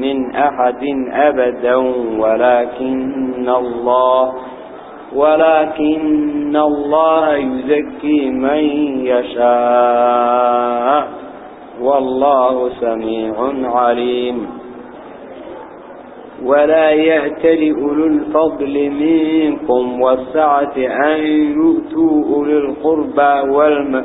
من أحد أبدا ولكن الله ولكن الله يزكي من يشاء. والله سميع عليم. ولا يهتل أولو الفضل منكم والسعة أن يؤتوا أولي القربى والم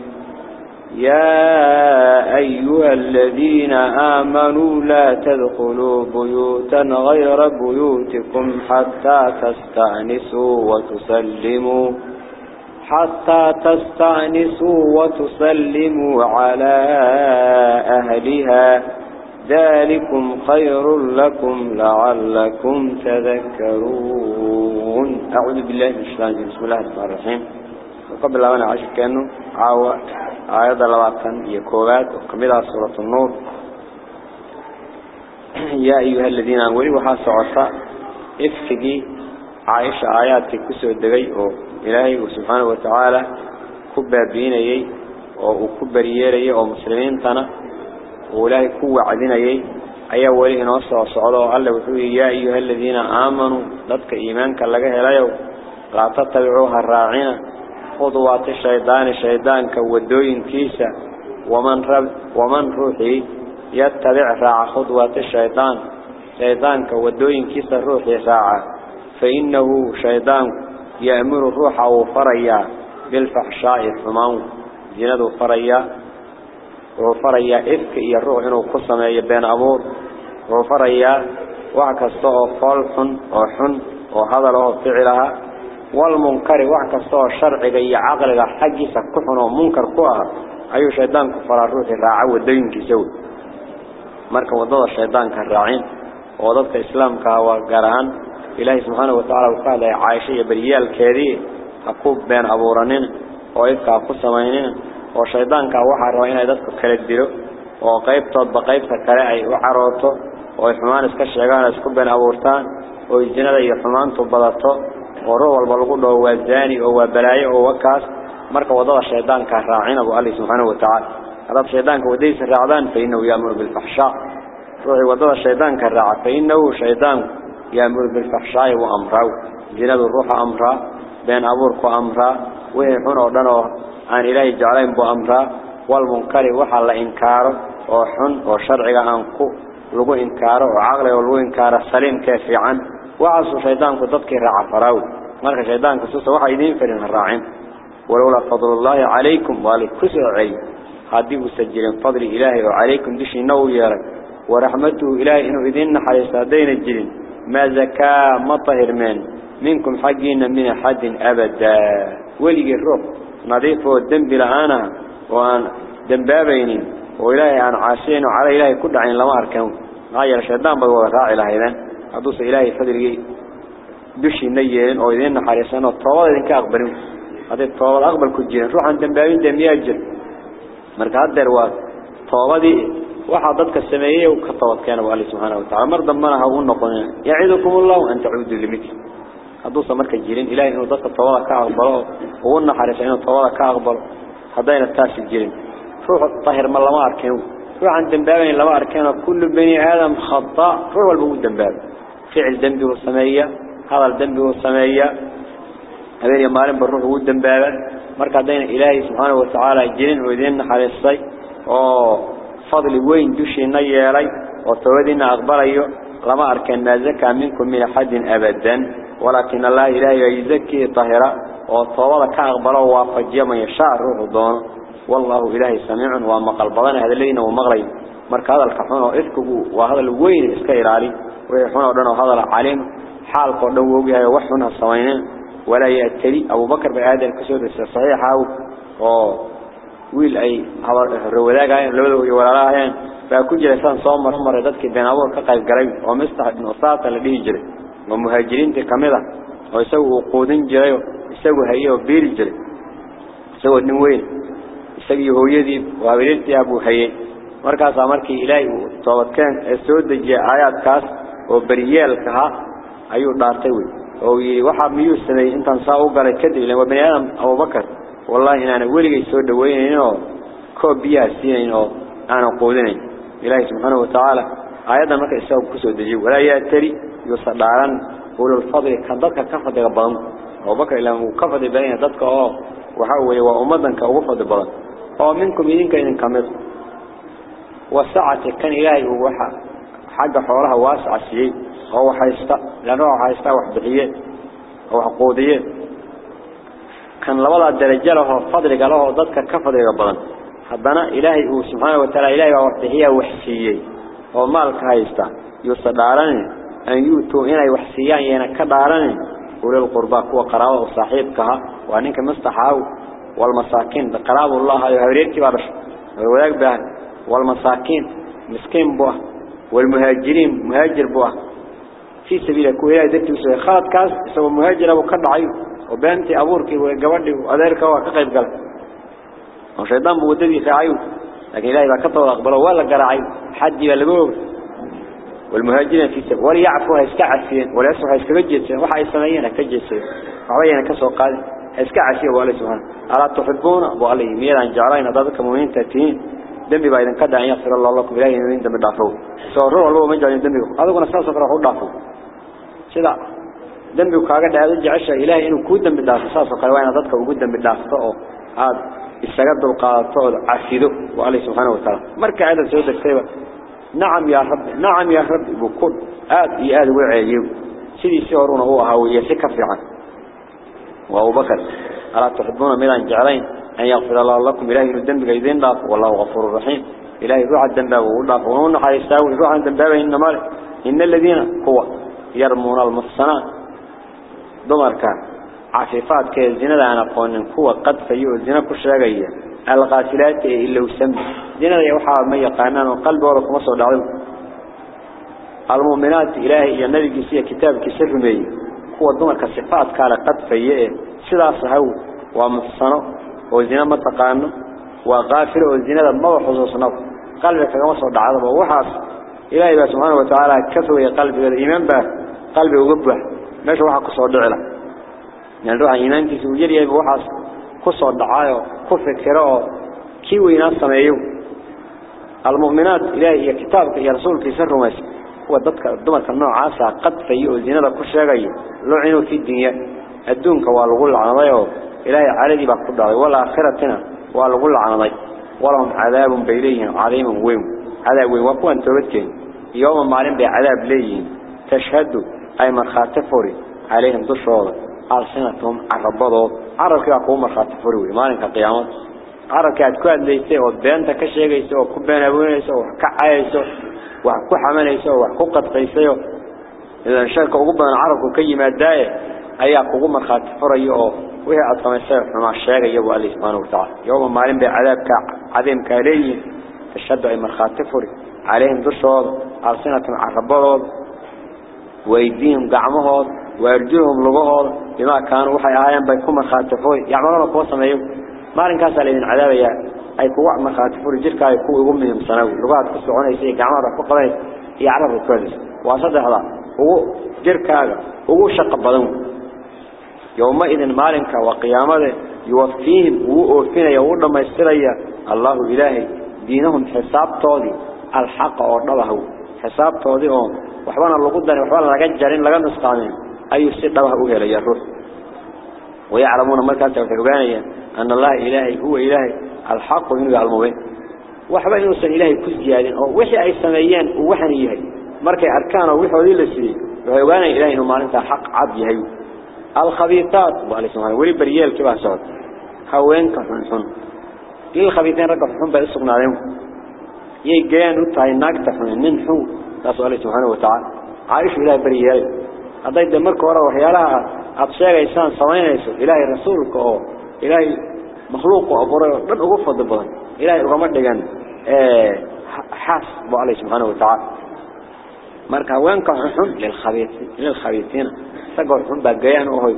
يا أيها الذين آمنوا لا تدخلوا بيوتا غير بيوتكم حتى تستأنسوا وتسلموا حتى تستأنسوا وتسلموا على أهلها. ذلكم خير لكم لعلكم تذكرون. أعوذ بالله من الشيطان بسم الله الرحمن الرحيم. وقبل أن أعيش كأنه آيات لبعضا يكوغات وكملها سورة النور. يا أيها الذين أمولي وحاسة عصاء افقي عايش آيات كسو الدقي إلهي سبحانه وتعالى كبابين وكبريين ومسلمين تنا وإلهي كوة عدين أي ولي نوصى وصعده. الله وحوه يا أيها الذين آمنوا لدك إيمانك لقه لا يو لا تتبعوها الراعين. خطوات الشيطان الشيطان كودوين كيسا ومن رب ومن روحي يتبع راع خطوات الشيطان. شيطان كودوين كيسا روحي راع فإنه شيطان يأمر الروح وفريا بالفحشاء الثمان جنده فريا وفريا إفك إيا الروح إنه قصم يبين أمور. وفريا وعكسته فالحن وحن وهذا له فعلها. والمنكر وعكسته شرعي يا عقلك حقيسا كحن ومنكر كوها أيو شيطان كفر الروح الراعي والدين كيسوي. مركب وضد الشيطان كالراعين وضد الإسلام كهو قرهان إلهي سبحانه وتعالى وقال عايشة بريال كذي أقوب بين أبورانين وإذكا قصمينين وشيطان كوحا روين يددك كالديرو وقيبتod بقيبta kale ay u carooto oo xumaan iska sheegaan isku been wa ta'ala hadab shaydaanka wadaysa raacdaan fa inuu yaamur bil fahsha ruuxi wadada shaydaanka raaca fa inuu shaydaan yaamur bil fahsha wa amra jinada ruuxa amra been abuurku amra wixii xun oo dhan oo aan ilaahay jeclayn buu amra wal munkari waxa la inkaaro oo xun oo sharciga aan ku lagu inkaaro oo aqliga lagu inkaaro saliimka fiican وعصوا شيطانك ضدك راع فراوي مالك شيطانك سوسة واحد يدين فرين الراعين ولولا فضل الله عليكم والكسر علي هذه سجلين فضل إلهي وعليكم دش إنه يارك ورحمته إلهي إنه إذن حريص دين الجلين ما زكاة مطهر من منكم حقين من حد أبدا ولي الروح نظيف الدنب لآنا وأن دنبابين وإلهي عن عاشين وعلى إلهي كل عين لما أركنه غير الشيطان بقوا راعي لهذا أدوس إلهي فدري دشينا يين أو يين حارسنا الطوال ذيك أقبل هذا الطوال أقبل كجين روح عند بعدين دمي أجل مركات درواد طوالي وحدتك السماية وكطوال كانوا على سبحانه وتعالى. مر ضمنها هون نقول يعيدكم الله وأن تعودوا لمثل. هذوس مركات جيرين. إلى إنه ضط الطوال كأقبل. وون حارسنا الطوال كأقبل. هذين التاش الجيرين. روح طاهر ما الله أركنه. روح عند بعدين الله أركنه. كل بني عالم خطاء. روح البوق دم فعل دم والسمائية habeen maalin baruux uu dambaaba marka hadayna ilaahay subhanahu wa ta'ala jirin oo idin naxariisay oo فضل وين دشينا يالي وتودينا أقبليه لما أركن ما زكى منكم من حد أبدا. ولكن الله إلهي يزكي طهرا وطوال كأقبله وفجي من يشاء روح الضوان والله إلهي سميع ومقل بضان هذا الذين ومغري مرك هذا الكحون وإذكه وهذا الوين إسكير علي ويحون ودنا هذا العليم حال قدوه وجهه وحنا الصوينين ولا يأتري أبو بكر بهذا الكسود الصحيح أو wiil ay rawadaagayeen labadooda iyo walaalaayeen baa ku jiray san soo mar maray dadkii been abuur ka qayb galay oo mistax ibn usaata la dhihi jiray oo muhaajiriinta kamida oo isagu uu quudin jiray isagu hayo biiri jiray isagoo nin weyn isagii hooyadii waa wiiltii abu hayay ilaahay uu soo oo ayuu dhaartay wey. Oo yiri waxa miyuu sameeyay intaan saa u galay kadib ilaa bani aadam Abu Bakar. والله إن أنا ولي يسود دوين إنه كوب بيها سين إنه أنا قودني إلهي سبحانه وتعالى أيضا ما كيساوي كسود دجي ولا يأتري يصدران أولو الفضل كان ضدك كفد بضم أو بكر إلا هو كفد بين ضدك أه وحوي وأمدا كوفد بضم أو منكم يدينك إن كمل والساعة كان إلهي هو حاجة حولها واسع الشيء هو حيستا لأنه حيستا وحبحية أو حقودية. كان لولا درجة له فضل له ضدك كفضل بدن حدنا إلهي سبحانه وتعالى إلهي وحسية. وحسيه ومالك هايستا يصدارن أن يؤتوا هنا وحسيان ينا كدارن أولي القرباء هو قرابة وصاحبكها وأنك مستحاو. والمساكين بقراب الله يهوريك بارش وذلك به والمساكين مسكين بوه. والمهاجرين مهاجر بوه. في سبيل كوهلا ذاتي وسوي خالد كاس سوى مهاجر أبو كرد عيو وبنتي أبورك وجوادي وأذيرك وكقيب قال وشيطان بودي سعيو لكن إلهي بكتب أقبله ولا قرعي حد يلقوه والمهاجرين في سبيل. ولا يعفوا هيسكعسين ولا يسوا هيسكجسين وحا يسميين كجسين وعلينا كسو قال هيسكعسين ولا سبحانه. ألا تحبون الله ميران جعلين ضدك مؤمنين تأتين. دمي بايدن كدا أن يغفر الله لكم إلهي من دم دافعوا سوروا الله من جعلين دمي. هذا كنا ساسا فرحوا دافعوا سيدا دمي وكاغا دهدو جعشا إلهي إنو كود دمي داخل ساسو قلوانا ضدك وكود دمي داخل هاد استغد القاطع عفيدو وعليه سبحانه وتعالى مركع هذا سيدا كتابة نعم يا رب نعم يا رب بكل آد إي آد وعيجيو سيدي سيورون هو هاوية سكفر عنه وهو بكر ألا تحبون ميلان جعلين أن يغفر الله لكم إلهي الدنب قيدين لاف والله غفور الرحيم إلهي روح الدنباب وقول لاف ونحا يستاوي روح الدنباب إنما إن الذين قوة يرمون المحصنات. دمر كان عفيفات كالزنة لانا قوانين كوة قد فيو الزنة كشرقية. الغاتلات إلا وسم. زنة يوحى مي قانان وقلب ورق مصر العلم المؤمنات إلهي يا نبي كتاب كسر مي. كوة دمر كصفات كالا قد فيئة. سلاس هو ومحصنة وزنة ما تقانن وغافل وزنة ما وحصوص نف قلبك مصر العلم وحاص إلهي سبحانه وتعالى كثوي قلبك الإيمان به. قلبي وقبه ماشي واحد قصة ودعي له يعني روح إيمان كيسي وجري يبقى واحد قصة ودعايه قفة كراءه كيوي ناسا ما يوم المؤمنات إلهي كتابك يا رسولك يسره ماسي هو ضدك الدمك النوع عاسع قد فيئو الزينة لكل شيء غير لعنه في الدنيا الدنك والغل العنضي إلهي عالدي باقود علي ولا آخرتنا والغل العنضي ولهم عذاب بيليهم عليهم ويهم عذاب ويهم وكوان توبتك يوم معلم بعذاب ليهم تشهدوا أي مرخات فوري. عليهم دشور ألسنتهم عربضوا. عرب كي أقوم مرخات فوري ما لك قيامات عرب كي أتكواد ليسي وبيانتا كشيغ يسي وكبين أبوين يسي وكعا يسي وحكو حمان يسي وحكو قد قيسي إذا شارك أقوبنا العرب كي ماداية أي أقوم مرخات فوري وهي أطقم السيف مع الشيغ يبو الله سبحانه وتعالى. يوم مالين بعذاب عظيم كالي تشهد أي مرخات فري عليهم دشوض. ألسنة عربضوض ويديهم قعمهوض ويرجلهم لغهوض بما كانوا وحي آيان بيكون مرخات فري يعملون قوة سميهم مالين كاسا لين عذابيا أي مرخات فري جركا يكون أمهم سنوي لغات كسعون يسيق عمار فقضي يعرف الكواليس وأصد هذا هو جركا هو شق بدون يومئذ مالك وقيامته يوفيهم ووفينا يقول ما يستريا الله إلهي دينهم حساب طودي الحق أرضه حساب أم وحوانا اللقودة وحوانا لقد جارين لقد نسقامين أي السيطة وهو إلى يروح ويعلمون ما كانت في أن الله إلهي هو إلهي الحق منه يعلمه وحبا يوصل إلهي كزيادين أو وحي أي سميين ووحني يهي مركي أركان ووحي ذي لسي. وحيوانا إلهي إنه مالنتا حق عبد يهي. الخبيثات. وعليه سبحانه ولي بريال كبه سعود هوين كحنحن إيه الخبيثين رقب حن بقى السقنا عليهم يجيان وطاي ناقة حن ننحو تاسو عليه سبحانه وتعالى عايش إلهي بريال هذا يدمرك ورا وحيالها أبشاق إنسان صمين يسو إلهي رسولك أو إلهي مخلوق وأبوري من أغفى ضبطا إلهي أغمد لغان حاس بو عليه سبحانه وتعالى marka haweenka xun lil khabiitin lil khabiitina sagoo xun baa gayaan oo hoy.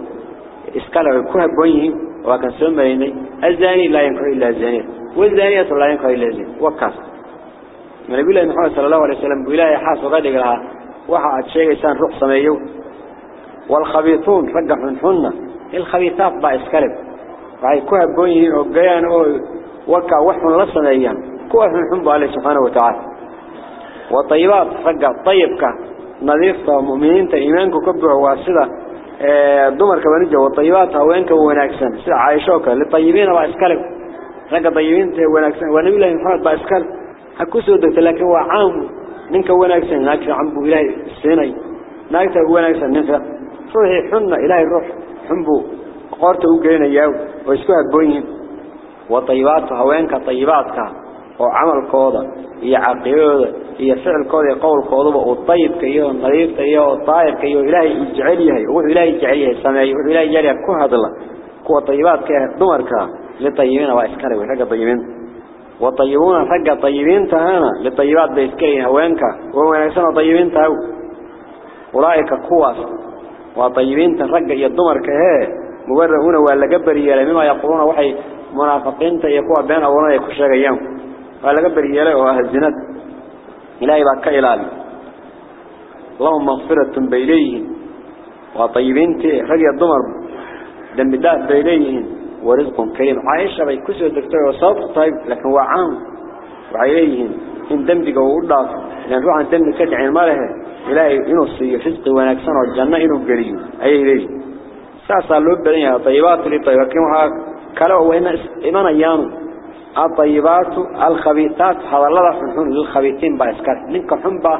Iskala ku haboon yihiin waa kan soo marinay azani la yanku illa النبي الله محمد صلى الله عليه وسلم بلا يحاس غادق لها وحاعد شيء يسان رقص ميو. والخبيثون فقح من حنة. الخبيثات باع اسكالب فهي كوه بقوينه وقيان وكا وحن لصنا أيام كوه من حنبه عليه سبحانه وتعالى. وطيبات رجع طيبك. نظيفة ومؤمنين تإيمانك وكبه واسدة آه، دمر كما نجا وطيباتها وينك ويناكسن سلع عايشوك. للطيبين باع اسكالب رجع طيبين تايمانك ونبي الله محمد باع اسكالب هكوسو دكت لكن هو عام منك وناكسن ناكس عمبو إلهي السيني ناكس وناكسن نفع روحي حنا إلهي الروح حنبو قارته وقرين إياه ويسكوها بوين وطيبات هوينك طيباتك وعمل كوضا هي عقيدة هي فعل كوضا قول كوضا والطيب كيه والنظيف كيه والطائر كيه إلهي يجعليه هو إلهي يجعليه سمعي هو إلهي يجعليه كوه الله كوه طيبات كيه دمرك لطيبين وإسكاري وحق طيبين وطيبون حق طيبين تهانا لطيبات بإسكاري هوانك وهو يسمى طيبين تهو أولئك كواس وطيبين تنرق يدمرك هي مبرهون ولا قبري مما يقولون وحي منافقين تيقوا بين أولا يكشاق أيام ولا قبري يلا وأهل الزناد. إلهي بك إلالي اللهم مغفرة بإليهم وطيبين رقي الضمر دم داء بإليهم ورزق كريم. عائشة بيكسر الدكتور وصوت. طيب لكن هو عام. وعليهم إن دم بقوا الله لأن روح عن دم كدعين ماله إلهي إنه الصيف رزق ونكسن والجنة إنه قريب. أي إليه ساسا لو بدنيا طيبات لي طيب. لكن وها كلا هو إن إيمان أيام الطيبات الخبيثات هذا الله حنحن للخبيثين بأسكار منك حنبا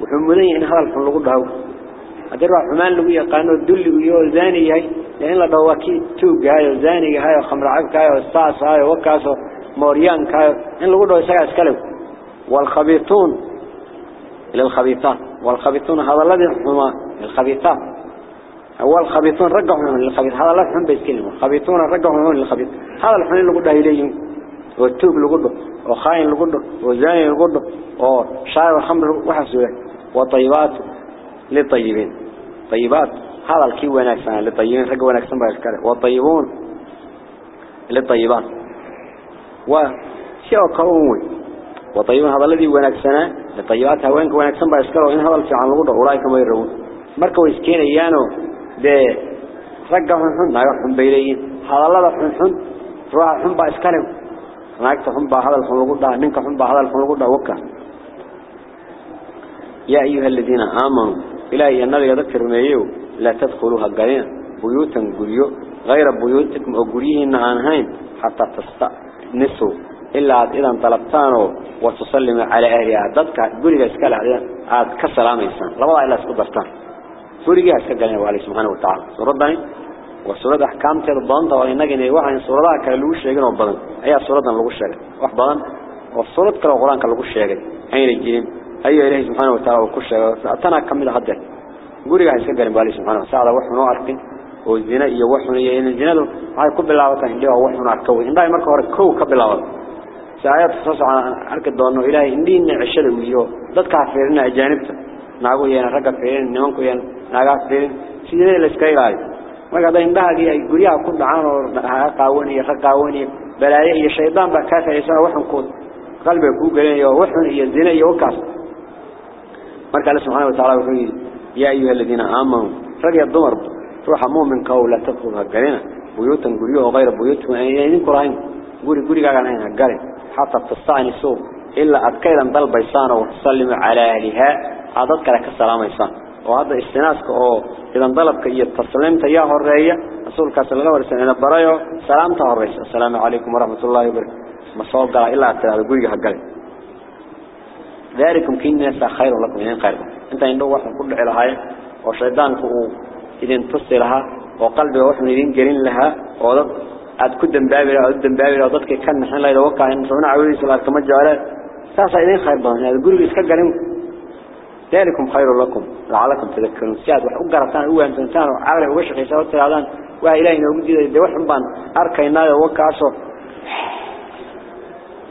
وحمدين هذا الحن لقول له أدرى حمان لقول يقانو الدل ويو زاني هاي لأن لا دواكي توق هاي زاني هاي خمر عبك هاي والساس هاي وكاسو موريان هاي إن لقول له سيئة أسكالو والخبيثون للخبيثات. والخبيثون هذا الذي حما الخبيثات هو الخبيثون رجعوا للخبيث هذا لا فهم بيسكلموا الخبيثون رجعوا للخبيث. هذا الحين اللي قلنا إليهم. والتوب اللي قلنا وخاين اللي قلنا وزاني اللي قلنا وشاعر الخمر وحسوه. وطيبات. للطيبين. طيبات هذا الكي ونكسن للطيبين رجعوا ونكسن بيسكله والطيبون للطيبات. وشيء قوي وطيبون هذا الذي ونكسنه للطيبات. هوانك ونكسن بيسكله إن هذا عن القدر أولئك ما يرون مركوا يسكين إيانو de ragga xun xun naga xun bay leeyihiin hadallada xun xun ruuxa xun baa iskale naagta xun baa hadal xun lagu dhaha ninka xun baa hadal xun إلهي النبي ذكر ميو لا تدخلوها قاين بيوتا قريو. غير بيوتكم أقريهن عنهين حتى تستأنسوا. إلا إذا طلبتانوا وتسلم على أهلها. ذاتك قريها اسكال عليها. عاد كسلام إنسان. لا والله إلا اسكبرتان قريها اسكالين وعليه سبحانه وتعالى. سرداني وسورة أحكام تربان طوال النجني واحد سورة كلوش يجينا بضن أي سورة نلوش يجينا واحد بضن وسورة كلو قرآن كلوش يجينا هين الجين sheegay tana kamid hadda guriga iska galeen waa subhanahu wa ta'ala wax noo arkin oo zina iyo wax xun iyo in zinadu waxay ku bilaabataa indhaha wax xun arko indhaha marka hore kow ka bilaabado ساعات خصوصا أرك الدوانو إلهي إندين عشده ويو ضد كافرين أجانبته ناقو يانا رقا فيرين نمانكو يانا ناقا فيرين سيدي الاسكاي غاي marka hadda indhahaagii ay guryaha ku dhacaan oo ha qaawaniyo ka qaawaniyo balaayo iyo shaydaan baa ka faysan waxan ku qalbiga ku galeeyo waxan iyo zina iyo wakaas مركا الله سبحانه وتعالى يقول يا أيها الذين آمنوا رقي الضمر روح مؤمن كو لا تدخلها قرينة بيوتا قريوا وغير بيوتا يعني قرائن قري قريقا قرينها قرين حتى تصعني سوق إلا أدكيلا ضل بيسانا وتسلم على أهلها. عددك لك السلام يسان وهذا استناسك أو إذا ضلبك إيا تسلمت يا هرية. رسولك صلى الله عليه وسلم إن برايو سلامته هرية. السلام عليكم ورحمة الله وبركاته. ما صعب قرأ إلا أدكيلا قريقا قرينة ذلكم كين ناس خير لكم إذن خير أنت عنده واحد كل على هاي وشيطان فهو إذن تصي لها وقلبه وحن إذن قرين لها وضد أد كدن بابي أو دن بابي أو ضدك كان نحن لا يتوقع إن سمنا عويل صلاة كما جعلات ساسا إذن خير بان هذا قولوا إسكا قرين ذلكم خير لكم. لعلكم تذكرون. سياد وحقرتان هو أن تنتانوا عارف وشخي سوات العدان وإلهي نوجد دي وحن بان أركينا وكاسو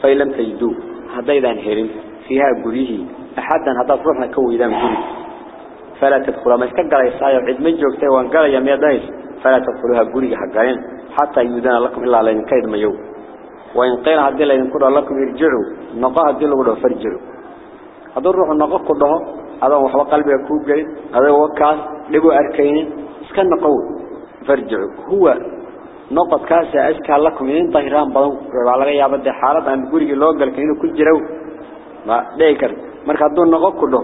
فإن لم تجدوا هذا إذا انهرين فيها قريه. أحدا هذا روحنا كوي إذا مقري فلا تدخلوا ما اسكقل يسايا وعد مجوكتي وانقال يا ميدايس فلا تدخلوها قريه حقين حتى يودان لكم إلا عليهم كيد ميو وإن قيل هذا لين كرة لكم يرجعوا نقاه هذا لغدا فرجعوا هذا الروح النقاه كله هذا هو قلبي كوب جاي. هذا هو كاس. لقوا أركين. سكن قول فرجعوا هو نقط كاس. أشكى لكم. إن طهران بدن على يا بدي حالة أن بقولي لوجل كأنه كل جرو. ما ذكر مركز دون نقط كله.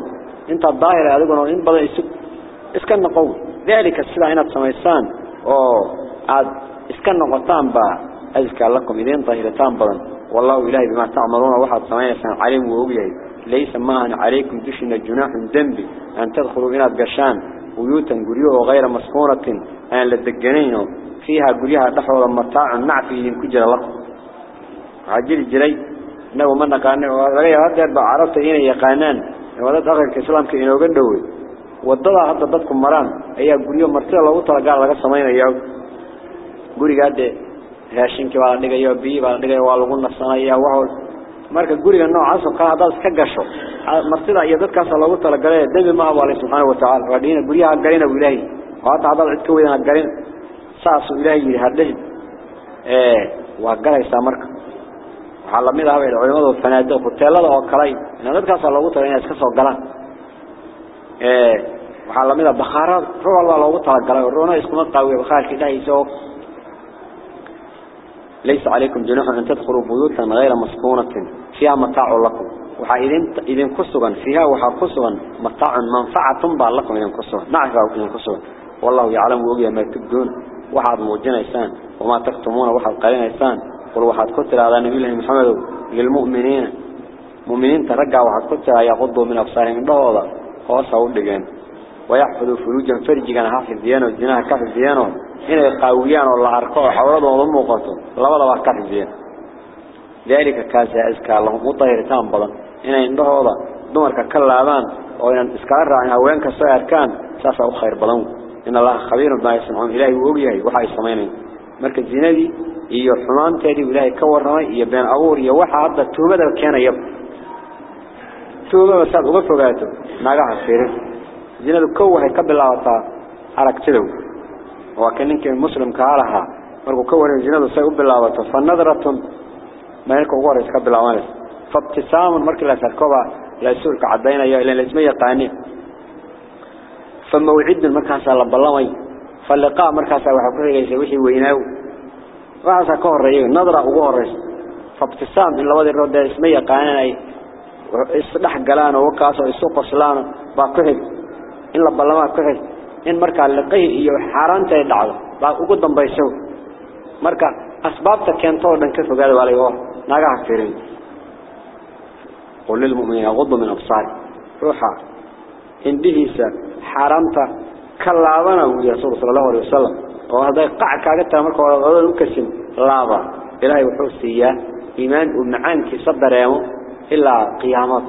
أنت الظاهر هذا قلنا إن بدن يسك اسكن قول ذلك السلام هنا تسميسان. أو عاد اسكن نقطان با. أشكى لكم إن طهرتان بدن. والله إلهي بما تعملون. واحد سميسان عليم وأبيه ليس معنا عليكم دشنا جناح ذنبي أن تدخلوا إلى القشان بيوتا قريوه غير مسكونة. أن للدقنين. فيها قريها دحوة مطاع نعفي كجر لكم. عجل الجري إنه من قانون وغير هذا أربع عرفت هنا يقانان وذات أخر الإسلام كإنه قدوه والضلع هذا ضدكم مران أي قريوه مرتين الله تعالى قال لك سمين أياه قري قاد raashinki baa la dhigayo biyo baa la dhigayo waa lagu nasanayaa wax marka guriga noocaas oo kala hadaad iska gasho martida iyo dadkaas loogu tala galay dambi ma wala subhanahu wa ta'ala wadina guriyaha galina ilaahi waata hadaad cid ka weydana galin saas ilaahi yiri hadhin ee waa galaysa marka waxa la mid ah way culimadu fanaado hoteelada oo kale in dadkaas loogu tala inay iska soo galaan ee waxa la mid ah bakhaarad ruux walba loogu tala galay roona isku ma qaawiyo bakhaarkii dhahayso ليس عليكم جناح أن تدخلوا بيوتا غير مسكونة فيها متاع لكم وحايدين إذن كسوا فيها وحاكسوا متاع منفعة تنبع لكم إذن كسوا نعرف إذن كسوا والله يعلم وقيا ما تبدون وحاد موجنا إسان وما تكتمون وحاد قلين إسان قل واحد كتر على نبي الله محمد للمؤمنين. مؤمنين ترجع واحد كتر يغضوا من أبصارهم ضوضة. خاصة ودقين ويحفظوا فروجا فرجيا حافظ ديانه الدينها كافظ ديانه هنا يقاويان والله عرقوا حوردوا وضموا قطوا لا بلا واحد كافظ ديانه ذلك كاسا إسكا الله مطهرتان بلا هنا ينضوضة دمر ككل عبان وإن إسكار عنها وينك السعر كان ساسا أخير بلا إن الله خبير بما يسمعون. إلهي وقيه وحا يستمعين مركز زينة iyo xumaanteedii ilaahay ka waramay iyo been abuur iyo waxa hadda tuumada keenaya tuumada saad uga fogaato naagaha fiirin zinadu kow waxay ka bilaabataa aragtida وكأنك مسلم كعلها مركو كون الجنة سيء بالله فالنظرة ما يلقى غورس قبل عمله فابتسام مركو لا سركوبة لا يسول كعدين يا إلى الاسمية قاني فموعد المركز على بالله فاللقاء مركز وحكوه يسويه ويناو وعسى كهر رأيه نظرة غورس فابتسام إلا وذي الرد الاسمية قاني إصدح قلانه وكاسه يسوق صلانه باقهد إلا بالله كهد in marka laqay iyo xaraanta ay dhacdo baa ugu dambayso marka asbaabta keento oo dhan ka fogaada waa laga naagaha fiirin qul lil mu'minina yaghuddu min absar ruuxa indhihiisa xaraanta kalaabana وهذا قاع كعجت أمرك وهذا المكسم لابا إلهي وحوسية إيمان ومعانك صبر يوم إلا قيامة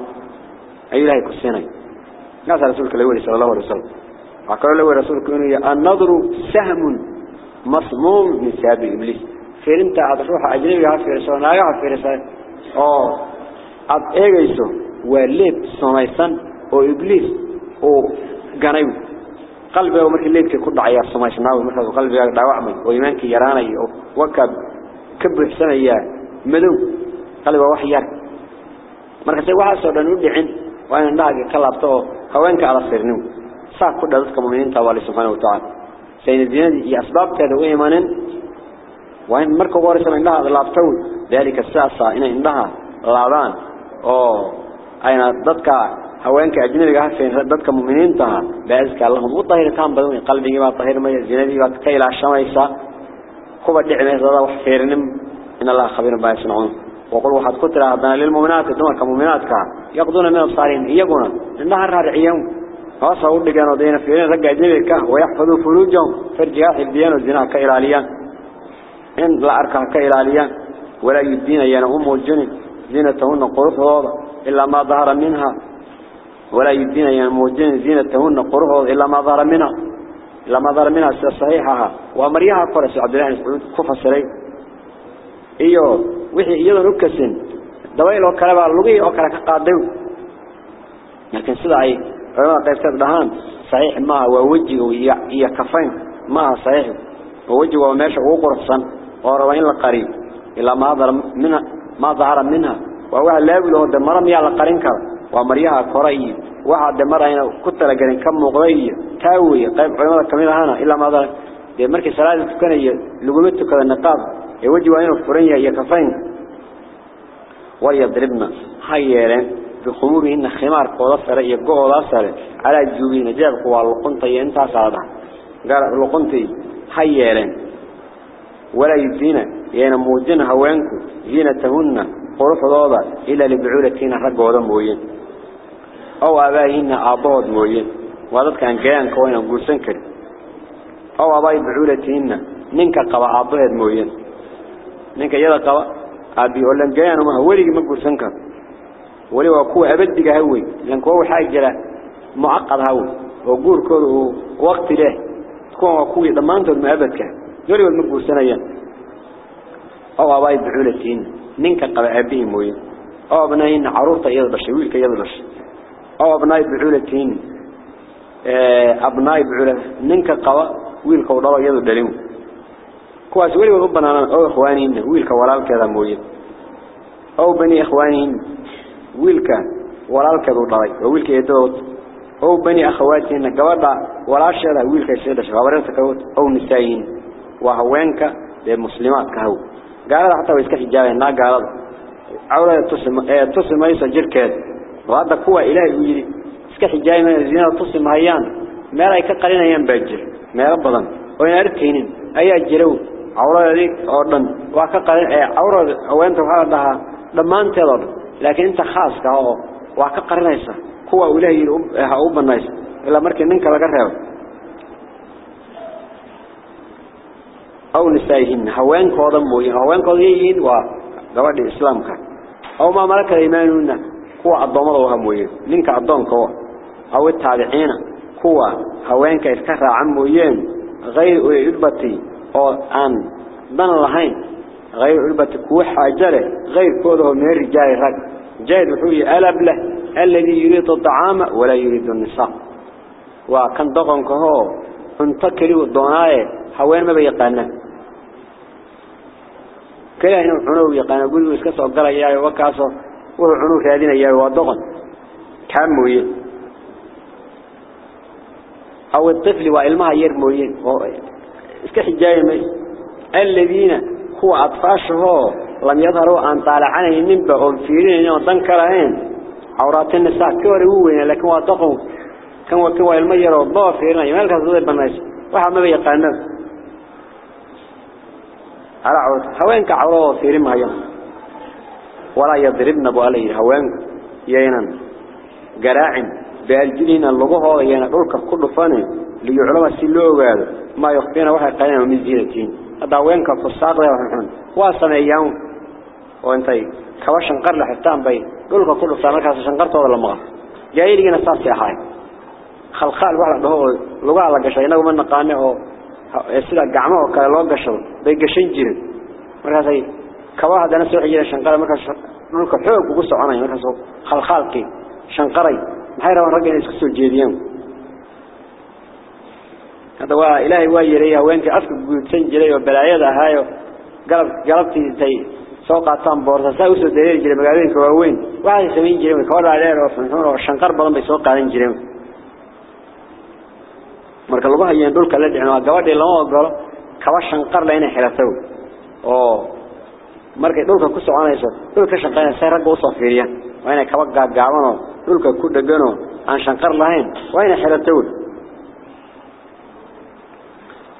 أي إلهي كسيني ناس رسولك الأول صلى الله عليه وسلم أقول الأول رسولك إنه النظر سهم مصموم من سهب إبليس خير انت أتروح أجنبي عافي رسول أنا عافي رسول أو أب إيه يسو وليب صميسان أو إبليس أو غنيب قلبه ومرك الليل كود عيا الصماش ناوي مرك قلبه يقطع وعمي وإيمانك يراني وكب كب سنة يا ملو. قلبه وحيار مرك سوى حسود نود عن وأنا ناقي قلب تو خوينك على سرنو سا كود عزك مؤمنين توالي سبحانه وتعالى. سين الدين هي أسباب كذا وإيمان وأن مرك وارس من ذا غلاب ذلك الساعة إن ذا غلابان أو أين ضدك haweenka ajnabiga ah feen dadka muuminiinta ah baaska allahum u tahiritaan badan qalbiga ma tahirmay zinadii baad ka ilaashamaysa kuba dhicmeysada wax feernin in allah khabiir baa isnaun وقل واحد كتر هذا للمؤمنات دمك مؤمناتك يقضون من أبصارهم يقون إنها الرارعيون وصعوا لقانوا دينا فيين رقع جيبك ويحفظوا فروجهم فرجها حبيان والزنا كإلاليان إن لا أركع كإلاليان ولا يدين يانا أم الجنن زينتهن قرفه إلا ما ظهر منها ولا يدين يا موجين زينة تهون قرقه إلا ما ظهر منها إلا ما ظهر منها صحيحها. وأمريها قرس عبد الله سعود كفى سري. إيو وحي إيوه إيضا نكس دوائل وكالبا اللغي وكالك قادم لكن سدعي فلما قيب تبدهان صحيح ما هو وجه إيا كفين. ما هو صحيح؟ ووجه وماشع وقرصا وروين القريب إلا ما ظهر منها ما ظهر منها. وهو لا يقول له دمرم يا القرين ومريها كوري واحد مرينا كنت لجرين كم غري تاوي قيم علمنا كمين هنا إلا ما ذلك ده مركز سلاز تكني لقبته كذا النقاب يودي وينه فرنيا يكفين ويضربنا حيرا بخمورهن خمار قلاص رأي جو قلاص على جوبين جاب قوى القنطة ينتع صعدا قال القنطة حيرا ولا يدينا يعني موجنها وينكو زينتهن قروف ضوضا إلا لبعولتين حق وضم أو أباهن أبوض موين وضد كان جيان كوين أقول كري أو أباي بعولتهن ننك قوى أبوض موين ننك يلا قوى أبي ولا جايان ما هو ولي ما قرسن كان ولي وكو أبدك هوي. لأن كوا حاجة معقد هوي. وجور كله وقت له. تكون وكو ضمانته ما أبدك. ولي ولا ما قرسن أيام أو أباي بعولتين نينك قبل أبيه موي أو أبنائين عروضة يضبش. ويلك يضبش أو أبناء بعولتين. أبناء بعولة. نينك قوا ويلك وضرب يضبلون كواس ولي وضبنا أو إخوانين. ويلك ولالك هذا مويد أو بني إخوانين. ويلك ولالك ذو ضري وويلك يدوت. أو بني أخواتين. قوضع ولا شيء ويلك يسيد شغابرين تكوت أو نسائين وهوانك للمسلمات كهو. قال حتى ويسك حجابين نا قال عورة تصم تصم أيسا جركات وهذا قوة إلهي ويلي اسك حجابين من الزينة تصم هيان ما رأيك قلنا ينبجر ما ربضا وين أركينين أي أجروا عورة أردن. وكقل عورة وأنت هذا لما أنت ضد لكن أنت خاص كهو وكقرن يسا. هو أولئك هؤب الناس. إلا مركن منك لقرره أو نسائهن. هوان كوضم موين هوان كوضيين وقواد الإسلام كان أو ما ملك الإيمانون هو الضمر وهموين منك الضم كوا أو التابعين هو هوان كيسكرر عن موين غير إربتي oo aan dan lahayn كوح حاجره غير كوده من الرجال رج جاهد وحوي ألب له الذي يريد الطعام ولا يريد النساء وكان ضغن كهو انتكلي والضناية حوين ما بيقانا كلا هنا عنو يقانا قلوا اسكسوا قرأ إياه وكاسوا وهو عنو كادين إياه وحنو رادين يا وادقن كان مويه أو الطفل وعلمها يرمويين اسك حجايمي الذين هو اطفاش هو لم يظهروا أن طالعانه ينبع وفيرين ودن كلاهين عورات النساء كوري ووين لكن وادقن كان وكوا المير وضوه فيرين يمالك صدر بناش وحما بيقان نفس على عورات هوين كعورات فيرين ما يمالك bu alayhi haweenku yeenan garaacin baaljilina lugahooda yeena dhulka ku dhufanay liyuclama si loo ogaado ما يخفينا واحد قلنا من زينتين هذا وينك فصاق له وحن. واسمع يوم وانتي كواش نقر لحتان بي. قولك كل فلانك هذا شنقرت ولا مغا. جاي لي نصاص يا حاي. خلخال واحد هو على قشة إنه من نقانه هاي كواحد أنا سوي جير شنقر مركز dhulka xoog ugu soconaya markaas shanqaray maxay rabaan ragga inay isku soo jeediyaan hada waa ilaahay waa yareeyay haweenkii afka guudsan jiray oo balaayada ahaayo galab galabtii intay soo qaataan boorsa saa u soo dareeri jiray magaalooyinka waaweyn waxay samayn jireen kooda dheer oo xunxun oo shanqar badan bay soo qaadan jireen marka lagu hayeen dhulka la dhicin waa gabadhii lama ogolo kaba shanqar la inay xirato oo markay dhulka ku soconayso dhulka shaqeynaysa ragga u soo fiiriyaan waa inay kaba gaagaaban oo dhulka ku dhagan oo aan shanqar lahayn waa inay xirato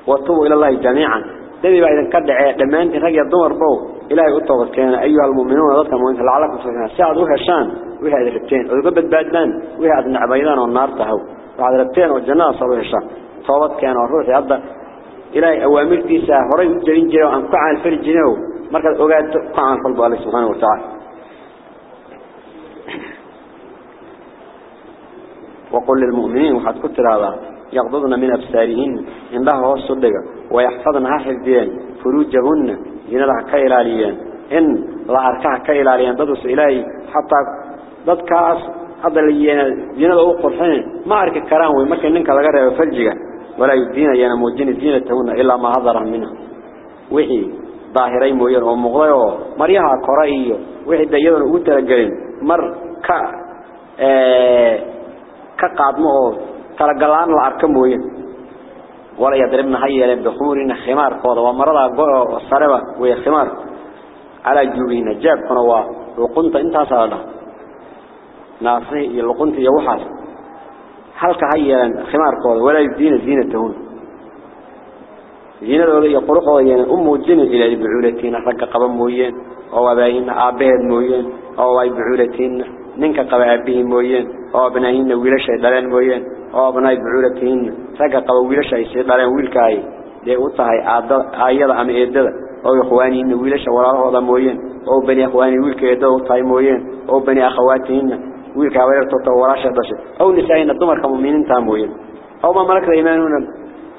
واتوبوا إلى الله جميعا دبي بعد أن كدع دمان رجع الضمر بو إلهي أتوبت كان أيها المؤمنون ذاتك المؤمنين لعلكم تفكرون ساعد وها شان وها الربتين ويقبت بعدان وها النعبيدان والنار تهو وعد الربتين والجنة صلوا هشان توبت كان والروح يعضى إلهي أوامر تيسا هري جرين جرين وأن قعان مركز أقاد قعان قلب الله سبحانه وتعالى. وقل للمؤمنين وحد كتر هذا يغضضن من أبصارهن إن لها هو الصدقة ويحفظنها حفظين فروجهن إن لها إن لها أركها كإلاليين تدرس إلهي حتى ضدكاس هذا اللي جنة أقرحين ما أرك الكرام ويمكن إنك لغير فلجة ولا يدين ينا موجين زينتهن إلا ما هضر منها وحي. ظاهرين موين ومغضي مريها قرائي وحي ديادن أوتر مر ك آه كقادمه talagalaan la arka mooyeen wala yadribna hayya bixuurina khimaar qooda waa marada goo sareba way khimaar ala juubina jaabkuna waa luqunta intaas aada naasi iyo luqunta iyo waxaas halka hayyan khimaar زينه ولا يقرق وين أم وجن إلى بعولتين رق قبل موين أو بين عبيد موين أو بعولتين نك قبل عبيد موين أو بنين ويلش دلنا موين أو بنين بعولتين رق قبل ويلش يصير دلنا ويل كاي ده وطاي عدا عيلة أم إدلا أو أن ويلش ولا هذا موين أو بني إخواني ويل كيدا وطاي موين أو بني أخواتين ويل كاير تطور عشرة أو نساين الدمر كم مين تام موين أو ما ملك ريمانون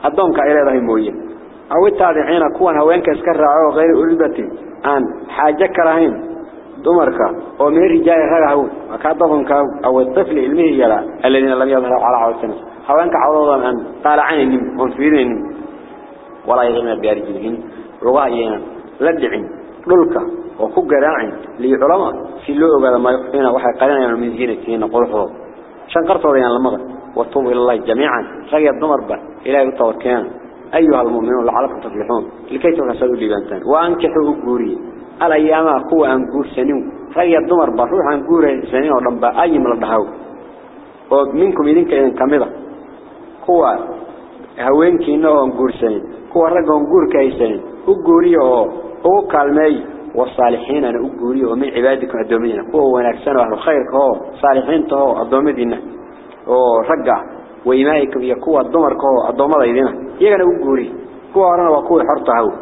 الدم كأيلة ريم موين أو التابعين كون هؤلاء يسكر رعاو غير ألبتي أن حاجة كراهين دمرك. ومن رجال رعاو وكاتبهم كاو. أو الطفل علمه يلا الذين لم يظهر على عاو السنة هؤلاء كعروضا أن طالعين. منفيرين. ولا يغنى بأرجلهم. رغايين لدعين. للك. وكوك راعين ليعلم في اللعبة لما يقفين وحي قلنا من زينة هنا قول فضل شان قرطوا ريان المغر وطوب إلى الله جميعا. شاية الدمر إلى إلهي التوكيان أيها المؤمنون لعلكم تفلحون. لكي تحسدوا لبانتان وأنكحوا أقوري الأيام قوة أنقور سنين. رأي الدمر بروح أنقور سنين ورنبا أي من الضهو ومنكم إذنك إذن كمضة قوة هوينك إنه أنقور سنين. قوة رقا أنقور كأي سنين. أقوري أو كالمي. والصالحين أنا أقوري ومن عبادكم الدومين. قوة ونكسن وأهل خيرك هو صالحين تهو الدومين ورقع وإمائكم يقوى الدمر كهو الدومة إذنه يغنى أقوري قوة ورنا وقوة حرطة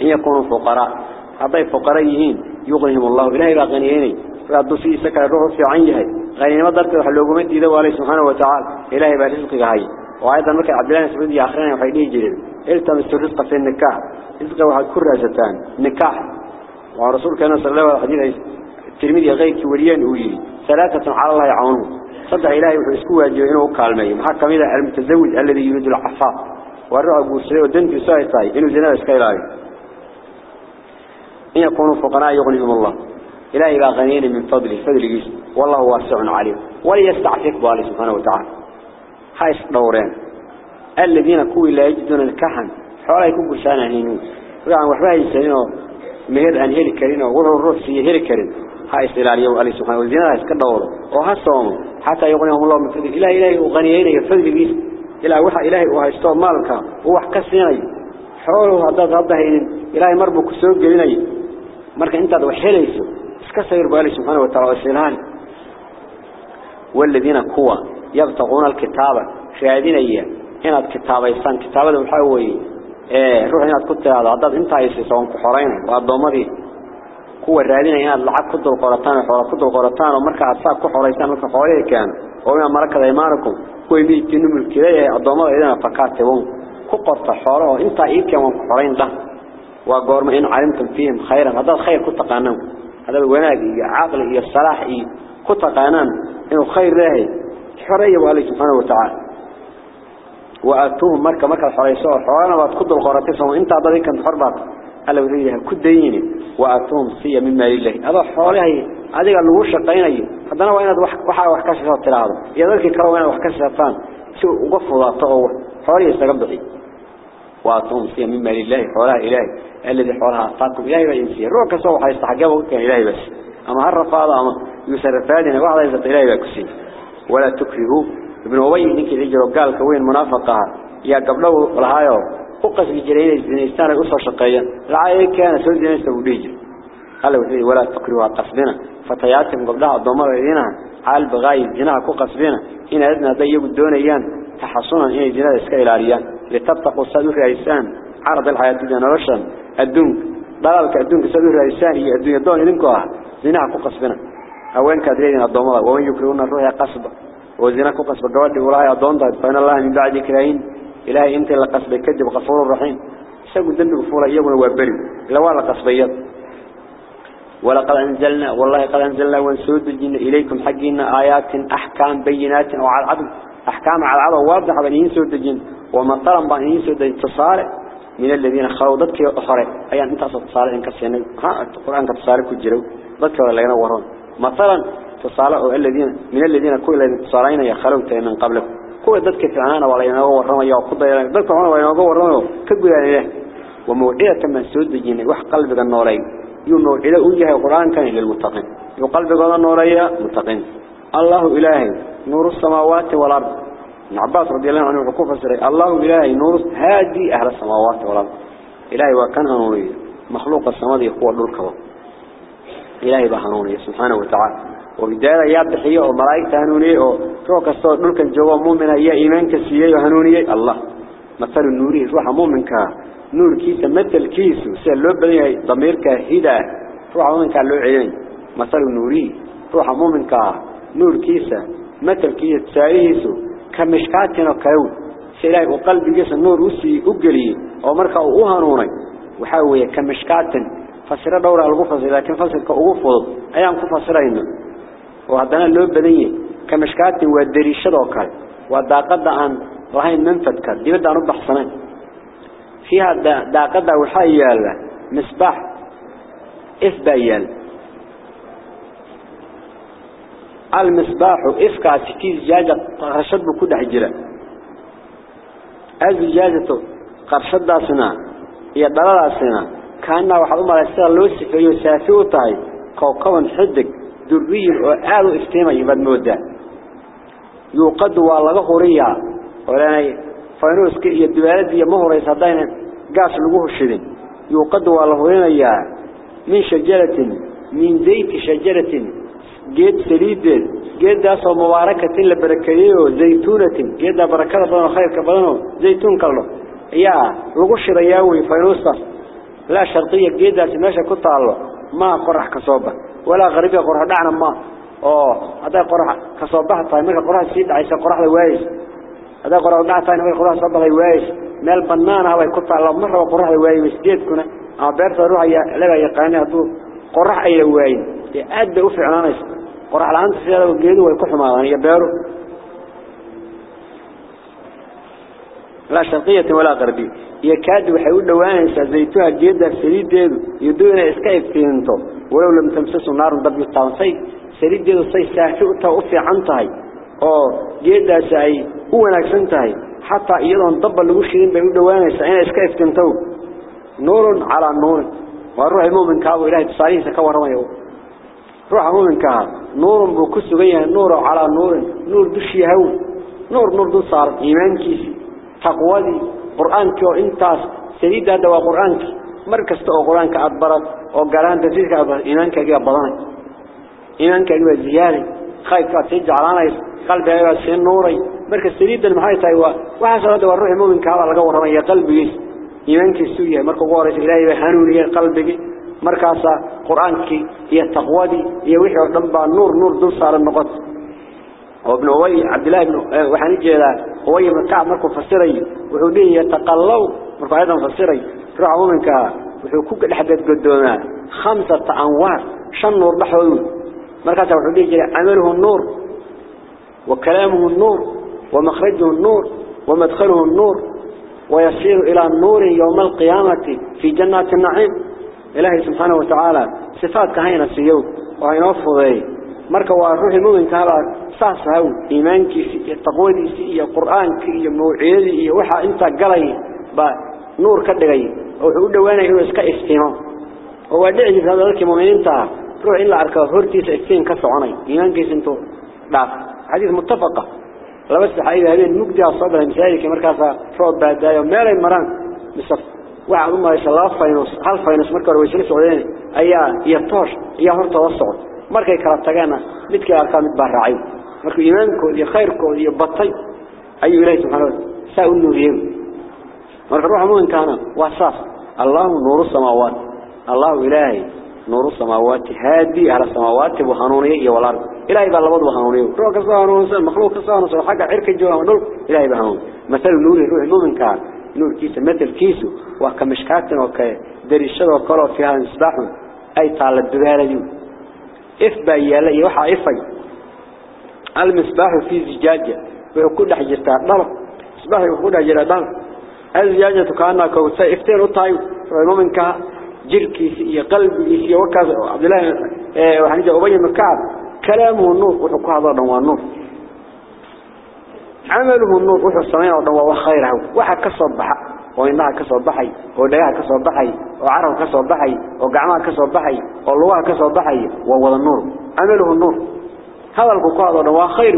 إن يكونوا فقراء. هذا فقراء يغنيهم الله. إلهي غنيين فهذا في سكر الروح في عينه غني ما درت وحلوكم أنت إذا وعليه سبحانه وتعالى. إلهي برزقك هاي. وأيضا مكة عبد الله السعودي آخرين وحيديه جريد إلتمس الرزق في النكاح. رزق واحد كرازتان نكاح. ورسول كان صلى الله عليه وسلم الترمذي غير وريان ويلي. ثلاثة على الله يعونه صدق إلهي وحسكوا جوهنه وكالمي محكم إذا المتزوج الذي يريد العفاف. والرأى قوسي ودنتي سايتاي إنه زناد اسكايلاي إن يكونوا فقراء يغنيهم الله. إلهي لا غنيين من فضله. فضل جيس والله واسع عليم. وليستعفق بالله سبحانه وتعالى. هاي دورين. الذين كوي لا يجدون الكحن حولا يكون بشانا هينون ويعني وحبا يسانينو مهد أن هيري كرينو. وروح الروح سي هيري كرين حيث إلى اليوم عليه سبحانه والجنة يسكدور وحسهم حتى يغنيهم الله من فضل إلى إلهي وغنيين يفضل بيس إلى وحا إلهي وحيستوى مالكا ووح كسيني حوله هداد هده إلهي مربو كسيوك جليني مالك انت دوحي ليسو اسكسير بأليه سبحانه وتعالى والسلال والذين كوا يبتغون الكتابة في عادين إياه هنا الكتابة يستان كتابة بحيوه روح هنا تكتل هذا هداد انت عيسي سوانك حرين وعدو مضي kuwa raadinaya lacag ku dul qorataan xoolo ku dul qorataan oo marka aad saab ku xoreysaan marka xoolaha keeno oo ina marakada imaanakum kuwa miidkii mulkiday adoomada idina fakaatibun ku qorta xoolo inta ii keen ku xoreyn dhan وقورما إن علمتم فيهم خيرا هذا الخير كنت تقانون هذا الوناق عقل إيه الصلاح إيه كتا قانان إنه خير راهي حرية والله سبحانه وتعالى وأتوهم مركة مركة الحريصة حوانا واتخذوا القراتيسهم وانت عضلي كنت حربات ألا وليها كديني وأتوهم صية مما لله هذا حواليه هذا قال له شقيني هذا أنا وين وحا وحكاش صوت العظم يذلك كرو وين وحكاش صوتان شو وقفوا ضاطوا حواليه استقبضي وأتوهم صية مما لله حوالها إلهي. الذي حوالها أعطاكم إلهي وإنسيه روح كسوه حيستحقبه كان إلهي بس. أما هرف هذا أما يسرفادنا واحد يزد إلهي بكسين ولا تكرهوا ابن أبي نك يجرو قال كوين منافقة يا قبله الهايو وقص بجرين الزنيستان أسر شقيا العاية كان سوى الزنيست وديجر قال ولا تكرهوا قصدنا. فتياتهم قبلها الضمر إذينا عال بغاي الزنا كو قصدنا. إن أدنا ضيق الدونيان تحصنا إن الزنا إسكا إلاليان لتبتقوا صدور رئيسان عرض الحياة الدنيا رشا الدنك ضلالك الدنك صدور رئيسان هي الدنيا دون إذنكوها زنا كو قصدنا. أوين كادرين الضمر وين يكرهون الروح قصبا وزنا كو قصبا قوادي وراها أدونتا فإن الله من بعد كراهين إلهي إنت اللي قصبا كدب غفور الرحيم سيقول دنبك فورا يقول وابري لو على قصبيات ولقد أنزلنا والله قد أنزلنا ونسود الجن إليكم حقنا آيات أحكام بينات أو على أحكام على العدل واضحة بنين سود الجن ومطرا بنين سود التصارع من الذين خلوا ضدك أخرى أي أنت تصارع إنك سينا ها القرآن كتصارع كجرو ضدك ولا ينورون مثلا تصارع الذين من الذين كل الذين تصارعين يخلوا من قبلكم. كل ضدك فعنا ولا ينورون يا قضى ضدك ولا ينورون كبر عليه وموعية من سود الجن وح قلبك النورين ينور إلى أوجه القرآن كان للمتقين يقلب قال النورية متقين الله إلهي نور السماوات والأرض ابن عباس رضي الله عنه وقوف السري الله إلهي نور هادي أهل السماوات والأرض إلهي وكان هنوني مخلوق السماوات يقوى الكوا إلهي بهنوني سبحانه وتعالى وبداية يا بحية وملائكة هنوني وكوك الصوت نلك الجواب مؤمنة يا إيمانك سيئي وهنوني الله. مثل النوري روح مؤمنك. نور كيس مثل كيس. سلوب بدي ضميرك هدا روح مؤمنك لو عين مثل النوري روح مؤمنك. نور كيس مثل كيس سايسو كمشكاتنا كيو. سيلاي وقلب جيس النور وسي أجلي أو مركا أوهنوني وحاوي كمشكاتن. فسر دورة الغفظ لكن فسر كأغفظ أيام كفسرين. وهذا اللوب بدي كمشكاتن والدريشة وكال والداقد عن رهين منفتك دي بدأ نبح سنين فيها داقدة وحيال مصباح إثبايال المصباح إفكا سكي زجاجة قرشد بكل حجرة. الزجاجة قرشد داسنا هي دلال داسنا كأنها وحضر مرسل لوسي فيو سافيو دربي وآلو افتيما يباد مودة يوقد والله غوريا ولاني gaas lagu hoshidin yuqad waa la horinayaa min shajaratin min zayti shajaratin geed saliided geedaas oo mubaarakatin la barakeeyo zaytuunatin geeda barakada badan khayrka badan oo zaytuun kallo ayaa lagu shirayaa way faynuusta la shartiya geedaas meesha ku taalo ma qorax ka soo bax qariba qorax dhacna ma oo haday qorax ka soo baxay marka qorax sii dhacaysa qoraxda waayis هذا قرآن دعتين هو قرآن صبغ وايش مال بنان هو يقطع الله مرة وقرح واي مسجد كنا. عبارة روح لقى يقاني هذو قرح أي واي يأدى أفع ناس قرح الآن تسير وجيده ويكح ما يعني يبارو لا شرقية ولا غربية. يكاد وحيود دوان زيتوها جيدة سريد ديدو يدون إسكايب فينتو. ولو لم تمسسوا نار ضب يطعن صي سريد ديدو صي ساحوتا أفع عنتهي oo geedaas ay u wanaagsan tahay hatta iyadoon dabba lagu shirin bay u dhawaanaysaa inay iska iftinto nuurun ala nuur waa ruuxa muuminka oo ilaahay tusaalihisa ka waramayo ruuxa muuminka nuurun buu ku sugan yahay nuur ala nuur nuur dushii haw nuur nuur dul saar iimaankiisi taqwadi quraanka oo intaas saliida dawa quraanka markasta oo quraanka aad barad oo galaan dadka iimaankaaga badanay. Iimaankaaga waa ziyaadi خايف تيجي على قلبي أيها سين نوري مركز سريد المحاية تايوا وحسن هذا الروح مؤمن كهذا لقى ورمي قلبي إيمانك السوية مركز وارث إلهي بحنوني قلبي مركز قرآنك هي التقوى دي هي وحي ودنبا نور نور دول صار النقط وابن أوي عبد الله بن وحنيجي له أوي من كعب مركز فسري وحوديه يتقلوا مركز فسري روح مؤمن كهذا وحكوك الحدث قدونا خمسة أنوار شن نور بحوه مركز وحدي جري عمله النور وكلامه النور ومخرجه النور ومدخله النور ويصير إلى النور يوم القيامة في جنات النعيم. إلهي سبحانه وتعالى صفات كهينة سيوت وهين أفضي مركا وروح المؤمن كهلا ساس هاو. إيمانك تقويدي سي قرآن كي موعيدي وحا انت قلي. با نور كدغي. وحو دوانا إنه إسكا استيمان هو دعي في هذا ذلك مؤمنين تا روح إلا أركا هرتيس إستين كسعوني إيمانك سنتو داف. حديث متفقة. لبس حقيقة هذه المجدع الصبر مثالي كمركاسة فوق بعد دايو. مالي مران. بصف واحد ما يشاء الله فاينوس هل فاينوس مركا رويسلي سعودين أيها يطوش أيها هرطة والصعود مركا يكرا تغانا. مدك أركان متبرعين مركا إيمانكو دي خيركو دي بطي. أي إلهي سبحانه وتعالى. كان السماوات الله إلهي نور السماوات. هادي على السماوات وهنونية والأرض إلهي بقى لبض وهنونية روح كسانون مخلوق كسانون حق عرك الجوة ونور. إلهي بهنون مثل نور روح المؤمن كان نور كيسة مثل كيسو. وكمشكات وكدريشة وكرة فيها مصباح أي طال الدبالة دي إف بيالا يوحى إفي المصباح في زجاجة. ويكون حجرتها ضرب مصباح يكون حجرتها ضرب ku hadlo dhan waa nuur amaluhu nuur wuxuu sameeyaa dhan waa khayr waxa ka soo baxa oo indhaha ka soo baxay oo dhagaha ka soo baxay oo carab ka soo baxay oo gacmaha ka soo baxay oo lugaha ka soo baxay waa wada nuur amaluhu nuur hadalku ku hadlo dhan waa khayr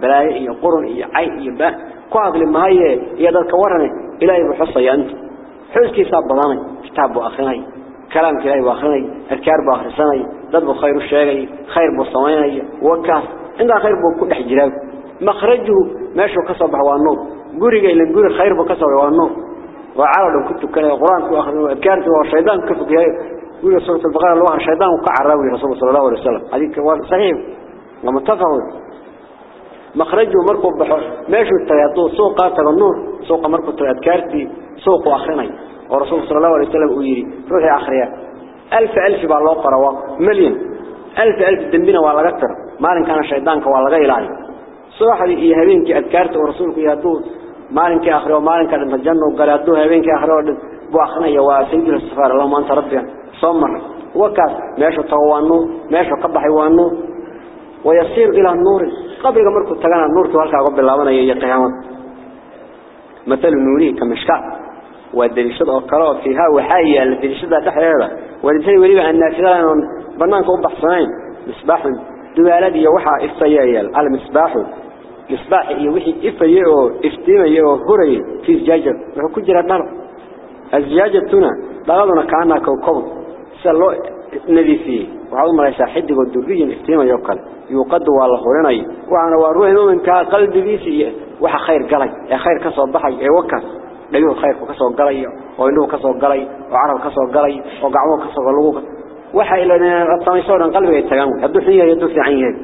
balaayo iyo qurun iyo cay iyo ba ku hadli maaye iyo dadka warane إلهي بحصي أنت حزكي صاب بضاني كتاب بأخرني كلام إلهي بأخرني الكار بأخرساني ضد خير الشيغي خير بصميني وكاف عندها خير بكل حجراو مخرجه ماشو كسب هو النور قرق إلى نقول خير بكسب هو النور وعرض كنت كلا القرآن وأخذ أذكارته والشيطان كفك يقول سورة البقرة الله الشيطان وقع الراوي رسول صلى الله عليه وسلم هذه صحيح ومتفق مخرجه مركب بحر. ماشي التياطو سوق قاتل النور. سوق مركب تذكرتي سوق آخرين ورسول صلى الله عليه وسلم ويري. روحي آخرية. ألف ألف بالله مليون. ألف ألف دمبنا ولا أكثر ما كان شيطانك ولا غير عليه صراحة يهبينك أذكرت ورسولك يهدو ما كان آخر وما كان الجنة وقال يهدو هبينك آخر بو آخرين وسيد السفارة اللهم أنت ربي. صمر. وكاس. ماشي طوانو. ماشي قبح وانو ويصير إلى النور. قبل مركو تغانا النور توالك بالله يا قيامة. مثل نوري كمشكاة والدليشة أقرأ فيها وحاية الدليشة تحريرها والدليشة وليبا أن نافذة بنانك أبح صنين مصباح. دوالدي يوحى إفتيايال على مصباح مصباح يوحي إفتيايو إفتيايو هوري في زجاجة وهو كجرى النار الزجاجة تنا بغضنا كأنها كوكب. سألو نذيفيه وعلى ما ليس حد والدري افتيما يوكل. يوقد والله هرني وأنا وروح من كقلب بيسي. وح خير يا خير كسر ضحي. وكس ليه خير كسر قلي. وإنه كسر قلي. وعرب كسر قلي. وقعوه كسر لوق وح إلى الطميسون قلبه يتجمع الدحية يدفع عينه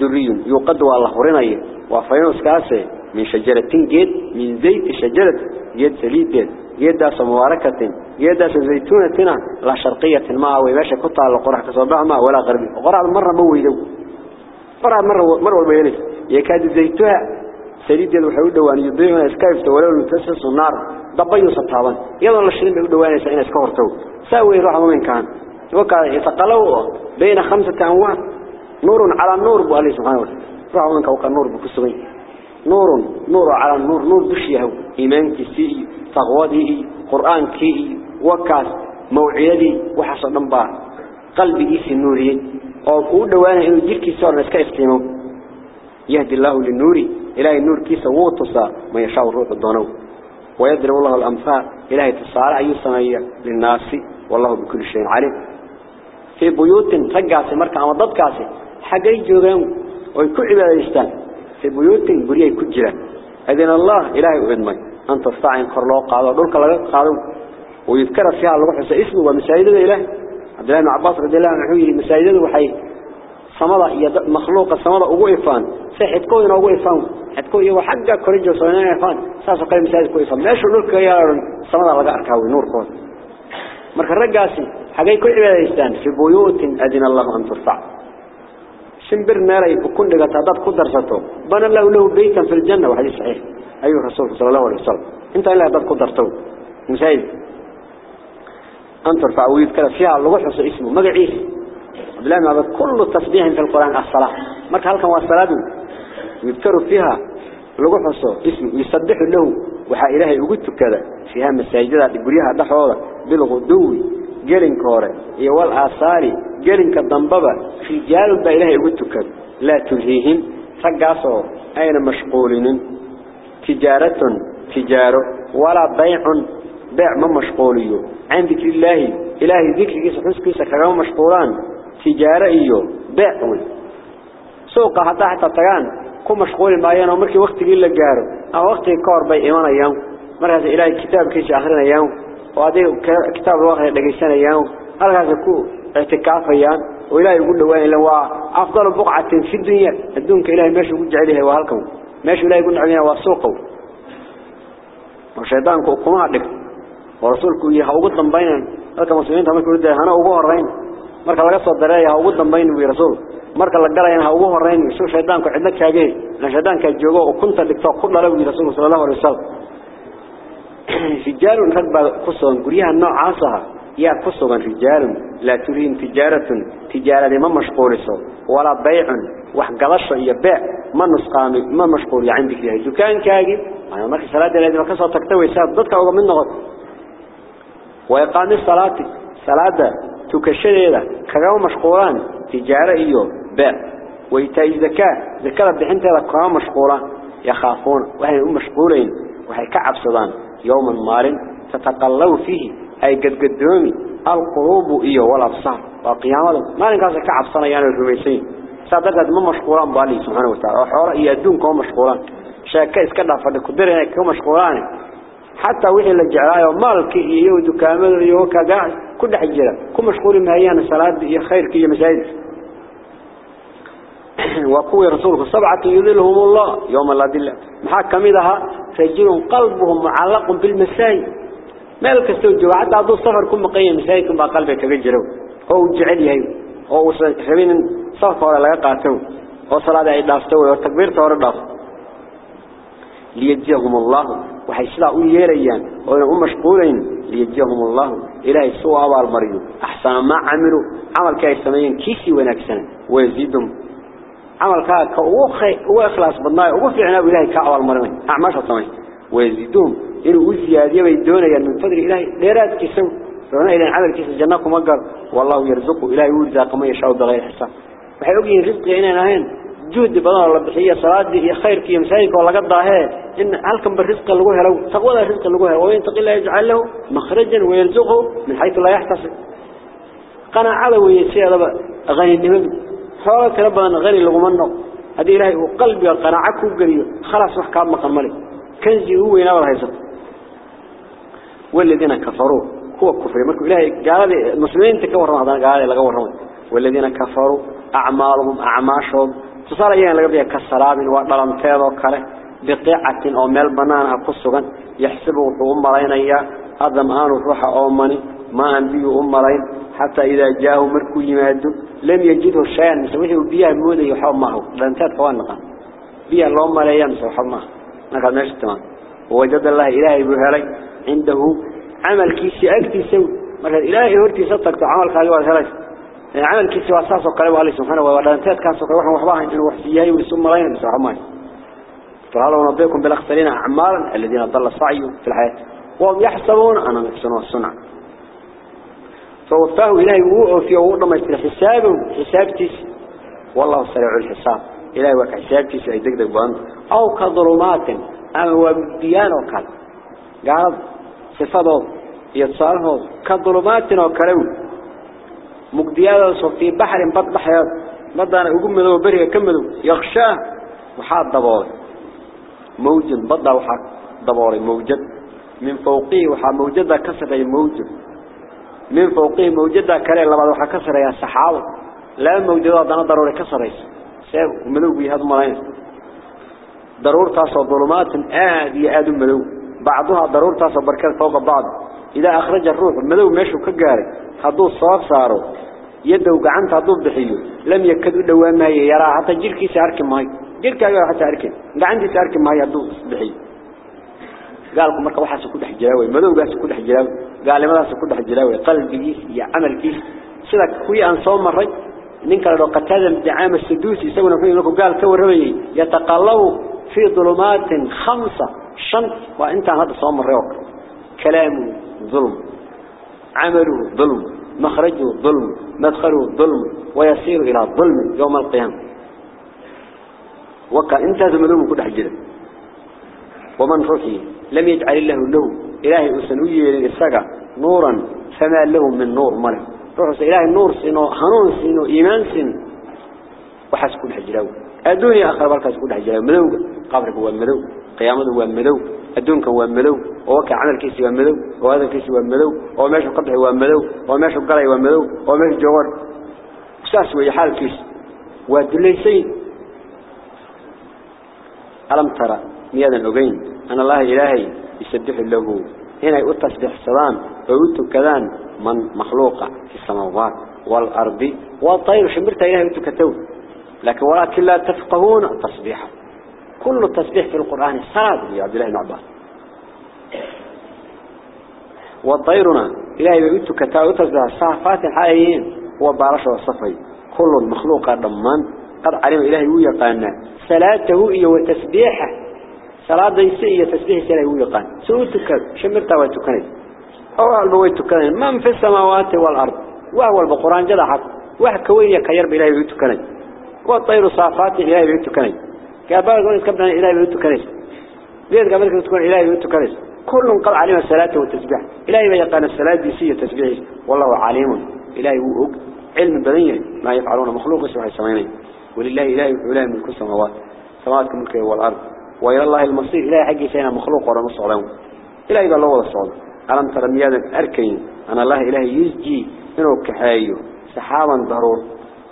دري يوقد والله هرني وفينوس كاسه من شجرة جيد. من زيت شجرة جيد سليد جيداس مباركة جيداس زيتونة لا شرقية ما هو ماشي كنت على القرح كصباح ما ولا غربي. وقرع مرة مويدو قرع مرة مرة والبيانيس يكاد زيتها سليد الوحيد وان يضيعون إسكايف ولو المتسس النار. ضبيو سطابا. يلا الشرين بيقولوا وأنا سعين اسكورتو ساوي روح من كان. وكا يتقلوا بين خمسة أنواع. نور على النور بو الله سبحانه وتعالى. روح منك وكا نور بكسبين نور نور على النور. نور دشيه إيمانك سي تغوادي قرآن كي وكاس موعيدي وحصل نبا قلبي إيسي النوري. أو دوانا إنه جيركي سور نسكا إفتينو يهدي الله للنور إلهي النور كيسا ووتصى ما يشاء الروح الضنو ويضرب الله الأمثال. إلهي تصارع سمية للناس. والله بكل شيء عليم. في بيوت رجعت مركع وضد كاسي حقي جوغان ويكون عبادة في بيوت بريء كجرا أذن الله إلهي وإنمي أن تستعين قرلو قادوا دولك لغا قادوا ويذكر فيها الله حسى اسمه ومساجد الإله عبد الله بن عباس رضي الله عنه يقول مساجد وحي. صمد مخلوق الصمد أبو إفان سيحد كوين أبو إفان حتكو يو حقا كوريجو صنعنا يفان ساسو قيم مساجد كو يفان ماشو نورك يا سمد لغا أركاوي نور كون مركا رقاسي حقا كل عبادة في بيوت أدين الله أن ترفع. شنبر مالي بكون لغا تعداد قدر ستو. بنى الله له بيتا في الجنة. وحديث صحيح. أيها الرسول صلى الله عليه وسلم. انت إلا تعداد قدر تو مساجد أن ترفع ويذكر فيها الله وحس اسمه مقعيس. بلا ما كل تصبيح في القرآن الصلاة. مرك هل كان الصلاة يذكر فيها لو حصو اسم يسبح له. وحا إلهي وقلت كذا. فيها مساجدة تقوليها دحوة بالغدو. جلن كورة. يوال آثاري. جلن كالضنببة في جال با إلهي وقلت كذا. لا تلهيهم. فقاسوا. أين مشغولين؟ تجارة تجارة ولا بيع بيع ما مشغوليه عندك لله إلهي ذكر جسد كيس سكرا مشغولان. تجارة إيو بيع سوق حتى حتى تقان كو مشغول بايان ومركي وقت إلا جارو أو وقت كار بي إيمان أيام. مرهز إلهي كتاب كيس آخرين أيام. وهذه كتاب الواقع لقيسان أيام. مرهز كو اعتكاف أيام. وإلهي يقول له وإن لواء أفضل بقعة في الدنيا. الدنيا إلهي ماشي وجع إليها وهلكم suuqa oo shaydaanku kuma dhig oo rasuulku yahay ugu dambeeyaan halka muslimiinta markuu leeyahay hana ugu horeyn marka laga soo dareeyo ugu dambeyn uu rasuulku marka la galayna ha ugu horeyn soo shaydaanku cidna kaagay la shaydaanka joogo oo kunta dhigto ku dhalay rasuulka sallallahu alayhi wasallam رجال ركب قصون قريها النوع عاصها يا قصون رجال لا ترين تجارة تجارة مشغول سو ولا بيع وحقلش يبيع ما نسقام ما مشغول عندك يا دكان كاجي. أنا ما في صلاة لازم كسر تكتوي ساد ضدك أو من نغط. وإقام الصلاة صلاة تكشريرة كلام مشغولان تجارة إيوه باء ويتاي زكاة زكاة بحنت هذا كلام مشغولان. يخافون وهي مشغولين وهي كعب صدان. يوم مارن تتقلب فيه أي قد قدومي القلوب إيوه والأبصار. وقيامة ما نقاس كعب صنيان الرميسين. صدقت ما مشغولان بالي سبحانه وتعالى. وحورا يدون كهم مشغولان. شاكا اسكدع فدك قدرين كهم مشغولان. حتى وحي الجعلاء ومالك إيوه دكامل إيوه كقاعد كل حجرة. كم مشغول مهيان الصلاة إيه خير كي مساجد. وقوي رسولك سبعة يذلهم الله يوم لا دل محاكم إذا رجل قلبهم معلق بالمساجد مالك استوجوا حتى عدو السفر كم مقيم مساجد بقى قلبك تجروا هو جعل هاي هو سبين صف ولا لا قاتوا هو صلاة عيد داستوي والتكبير تور داف ليجزيهم الله وحيسلا ويريان وهم مشغولين ليجزيهم الله إلهي سوى والمريض أحسن ما عملوا عمل كاي سمين كيسي ونكسن ويزيدهم عمل كا كوخي وإخلاص بالله وفعنا إلهي كعوال مرمين أعماش الطمين ويزيدهم إنه زيادة ويدون من فضل إلهي ليرات كيسو فهنا إلهي عمل كيس الجنة مقر والله يرزقه إلهي ويرزاق ما يشاء بغير حساب وحيوقين رزقي هنا هين جهد بدن الله بحية صلاة دي خير كي مسايك ولا قد ضاهي إن هلكم بالرزق اللي جوه لو تقوى الرزق اللي جوه وينتقل الله يجعل له مخرجا ويرزقه من حيث لا يحتسب قناعة ويسير غني النمد حوالك ربنا غني لغمنه هذه إلهي وقلبي القناعة كوكريه خلاص وحكام مقملي كنزي هو ينور هيسر والذين كفروا هو كفر مركو إلهي قال المسلمين تكور هذا قال لغور والذين كفروا أعمالهم أعماشهم. تصار أيان لقبيا كالسلام ودلمتين وكاله بقيعة أو ميل بنانها قصغا يحسبه أم رينيا هذا مهان روح أمني ما أنبيه أم رين حتى إذا جاءه مركو يمادو. لم يجده شيئا. مسويه بيها مودة يحوم معه. لانتات قوان نقام. بيها اللهم لا ينسى وحوم معه. نقام ناشي تمام. ووجد الله إلهي بهلي عنده عمل كيسي أكتي سوي. مركز إلهي هرتي صدقت عمل خالي والهلي عمل كيسي واساس وقالوا عليه سبحانه ولانتات كان سوكا وحن وحباها إنه وحسيهي ويسم رين مسوح معه فهذا نبيكم بالأخسرين أعمالا الذين ضل سعيهم في الحياة. وهم يحسبون أنا نفسنا الصنع فوفاه إلهي وفي وضع ما يستطيع حسابه. حسابتس والله سريع الحساب. إلهي وك حسابتس أي دقدق بأنت أو كظلمات. أما وبيان وكال قال. صفاته. يتصاله. كظلمات وكلو مقديادة في بحر بط بحر بدأنا أقوم ذو برية كملوا يغشاه وحاد ضباري موج بضع وحاد ضباري موجد. من فوقه وحاد موجد كسر موجد. من فوقه موجدة كلام لبعض وحا كسر يا ضرور تاسو ظلمات آد يآد مدو بعضها ضرور تاسو بركات فوق بعض. إذا أخرج الروح مدو ماشو كجاري هدو الصواب صاروا يده وقعنت هدو بحيو. لم يكدوا دوام هي يرى حتى جيركي سارك ماي. جيركي أيوة حتى أركن قعندي سارك ماي هدو بحيو. قالكم مركب واحد سكود حجلاوي مدو قال سكود حجلاوي قال لماذا سكود حجلاوي قلبي يا عمل كيس سلك خوي أن صوم مرة نينك لو قتال دعام السدوس يسوون فيه لكم قال كور ربي يتقلوا في ظلمات خمسة. شنط وانت هذا صوم مرة كلامه ظلم عمله ظلم مخرجه ظلم مدخله ظلم ويصير إلى ظلم يوم القيامة. وكا انت زمدوم كل حجلاوي ومن روحي لم يجعل الله له إلهي أسنوي للإساقة نورا فما له من نور ملك روح إلهي النور سينو حنون سينو إيمان سينو. وحس كل الدنيا آخر بركة كل حجراوي مدو قبرك هو مدو قيامته هو مدو الدنك هو مدو ووكا عمل كيسي هو مدو وهذا كيسي هو مدو وماشي قبح هو مدو وماشي قري هو مدو وماشي جوار. أساس ويحال كيس ودليسين ألم ترى ميادا أغين أن الله إلهي يسبح له. هنا يقول تسبح السلام ويقول كذان من مخلوقة في السماوات والأرض والطير شمرت إلهي يقول لكن ولكن لا تفقهون تصبيحه. كل التسبيح في القرآن الصلاة يا عبد الله بن عباس. والطيرنا إلهي يقول كتو تسبح الصافات الحقيقيين هو بارش والصفي كل مخلوق ضمان قد علم إلهي ويقانا صلاته إيه وتسبيحه. صلاة يسيء تسبيح سلا ويقان. سوء تكذب شمرتا وتكني أو البوي تكني من في السماوات والأرض؟ وهو البقران جدا حق وحكوين يكير بإلهي ويتكني. والطير صافات إلهي ويتكني. كابال يقول إسكبنا إلهي ويتكني بيد قبل كنت تكون إلهي ويتكني كل قد علم الصلاة والتسبيح. إلهي ويقان الصلاة يسيء تسبيح والله عليم. إلهي وأق علم بنية ما يفعلون مخلوق سبحانه السماوين ولله إلهي وإلهي من كل سماوات كملكه والأرض. وإلى الله المصير. إلهي حقي سينا مخلوق ورا نص عليهم. إلهي قال الله ولا صعود ألم ترى ميادا أركين أنا الله إلهي يسجي إنه كحايو سحابا ضرور.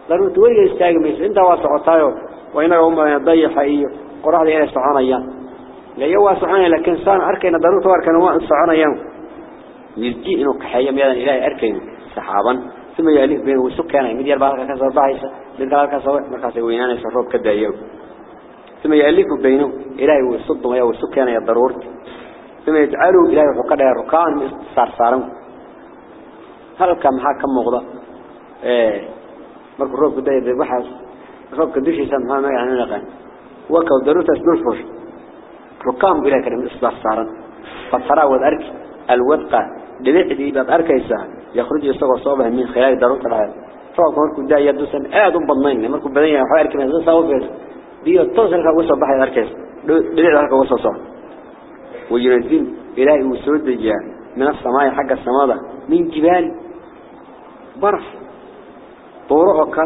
ضرور توي يستاج ميس أنت واسعتايو وإنه هم يضيع حقيقي قرآن إلهي سبحانه أيام لا يوا سبحانه لكن سان أركين ضرور تواركن هو سبحانه أيام يسجي إنه كحايو ميادا إلهي أركين سحابا. ثم يألف بينه وسكانه مدير بارك كسر ضعيسة لذلك كسر مركز وينان يسرب كده يوم. ثم يألف بينه إلهي ويصد ويا وسكان يا ضرورة ثم يجعلوا إلهي وقد ركان صار صارم هل كم حكم مغضى؟ إيه مركو روب بداية ببحث روب كدوش يسمى ما يعني لغان وكو ضرورة أسدول فرش ركام بلا كلمة إصلاح صارم فالطراء والأرك الوثقة. لبعدي باب أركيسا يخرج يستوى صوبه من خلال ضرورة العالم. فوق مركو دا يدوسا آدم بضمين. مركو وحوى أركي من صوبه دي توصل كوسو بحي أركيس بدأ لك وصو صار وينزل إلهي وسود جاء من السماء حق السماء. من جبال. برف. طرق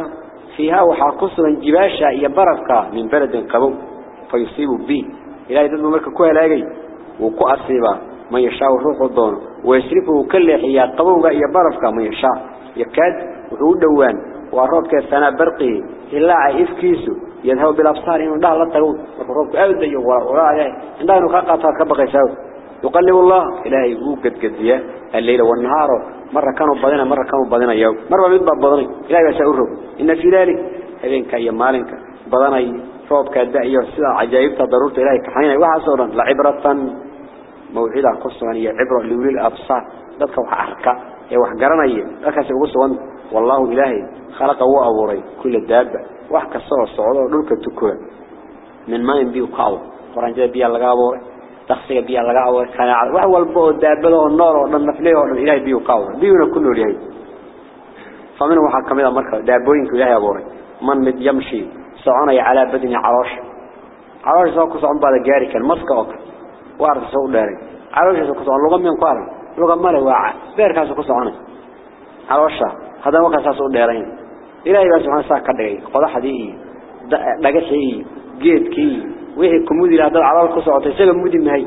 فيها وحاقص من جباشا هي برفك من بلد قبو فيصيب به. إلهي ذنب مركة كوها لاقي وكو أصيبا من يشاء روح الضون ويسرفه كل حيا قبوغا هي برفك من يشاء. يكاد وحود دوان. وعرضك السنة برقه. إلا عيف كيسو. يذهب بالأبصار إنه ده لا تقول وقربك أبدا يوارا إنه نقاقاتها كبقى يساوي يقلب الله. إلهي قد قدية الليل والنهار مرة كانوا بضينا مرة كانوا بضينا يوم مرة بيضبط بضينا إلهي يسأله إن في ذلك. هذين كأي مالك. بضينا صوب كالدعية والسلع عجائبة ضرورة إلهي. كحينا وحصورا لعبرة. موعدة قصة هي عبرة لولي الأبصار. ذلك وحركة وحقرنا لك سيقصوا والله إلهي خلق هو أبوري كل الدابة وحكى الصلاة الصعودة ودولك التكوى من ما ينبيه قاو قرآن جاء لغا أبوري لغا أبوري كان يعرف وهو البؤ الدابة والنار والنفليه والإلهي بيه قاو بيهنا كله إلهي فمنه وحكى ميدا مركة دابوينك إلهي أبوري من مد يمشي سعوني على بدن عراش عراش سوى كسعون بعد جاري كان مسكة أكل وارد سوء داري. عراش سوى كسعون لغم من قارن لغم مالي واعى بيركا سوى كسعوني عراشا هذا وقت ساسو ديرين إلهي بس سبحانه ساك كدغي qodaxdii dhagaxii geedkii wixii kumudi la dad calaal ku socotay isaga mudi mahay.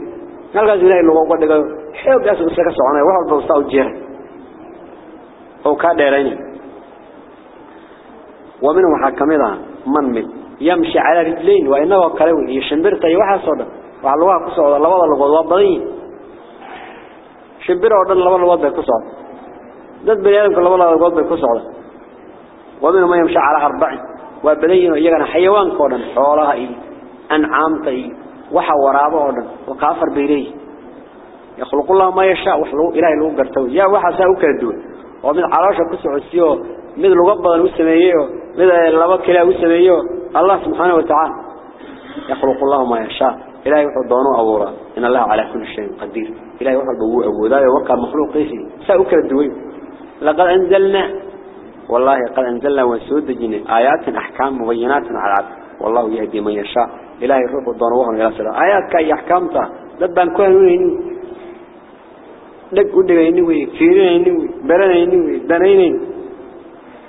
Halkaas ilaahay lagu uga dhigo xoogaas uu isaga soconay wax walba uu jeeray. Oo ka dheerayn ومن kamida man mid يمشي على رجلين وإنه كلوي يشمبرت يوحى صدا وعلوها كسعود الله وضع لغض وضعين شمبر وضع الله وضع كسعود ضد بني آدم كل الله وضع كسعود ومنهم يمشي على أربع وبنين ويجنا حيوان كونا حولها إيه أنعام طي. وحا ورابه وكافر بيريه يخلق الله ما يشاء. وحلو إلهي لو قرتوي يا وحا ساوك الدول ومن عراشة كسعودسيو من لغبضا وسميه من لبك كلا وسميه الله سبحانه وتعالى. يخلق الله ما يشاء. إلهي وحو دونه أبورا. إن الله على كل شيء قدير. إلهي أبو ذا يوقع مخلوق قيسي ساوك الدول لقد أنزلنا. والله قد أنزلنا وسود جن آيات أحكام مبينات على العبد. والله يهدي من يشاء. إلهي روح الضنوهم إلى سلام آيات كأي أحكامتها دبان كوهنون لك ودغيني وي فيريني وي برنيني وي دنينين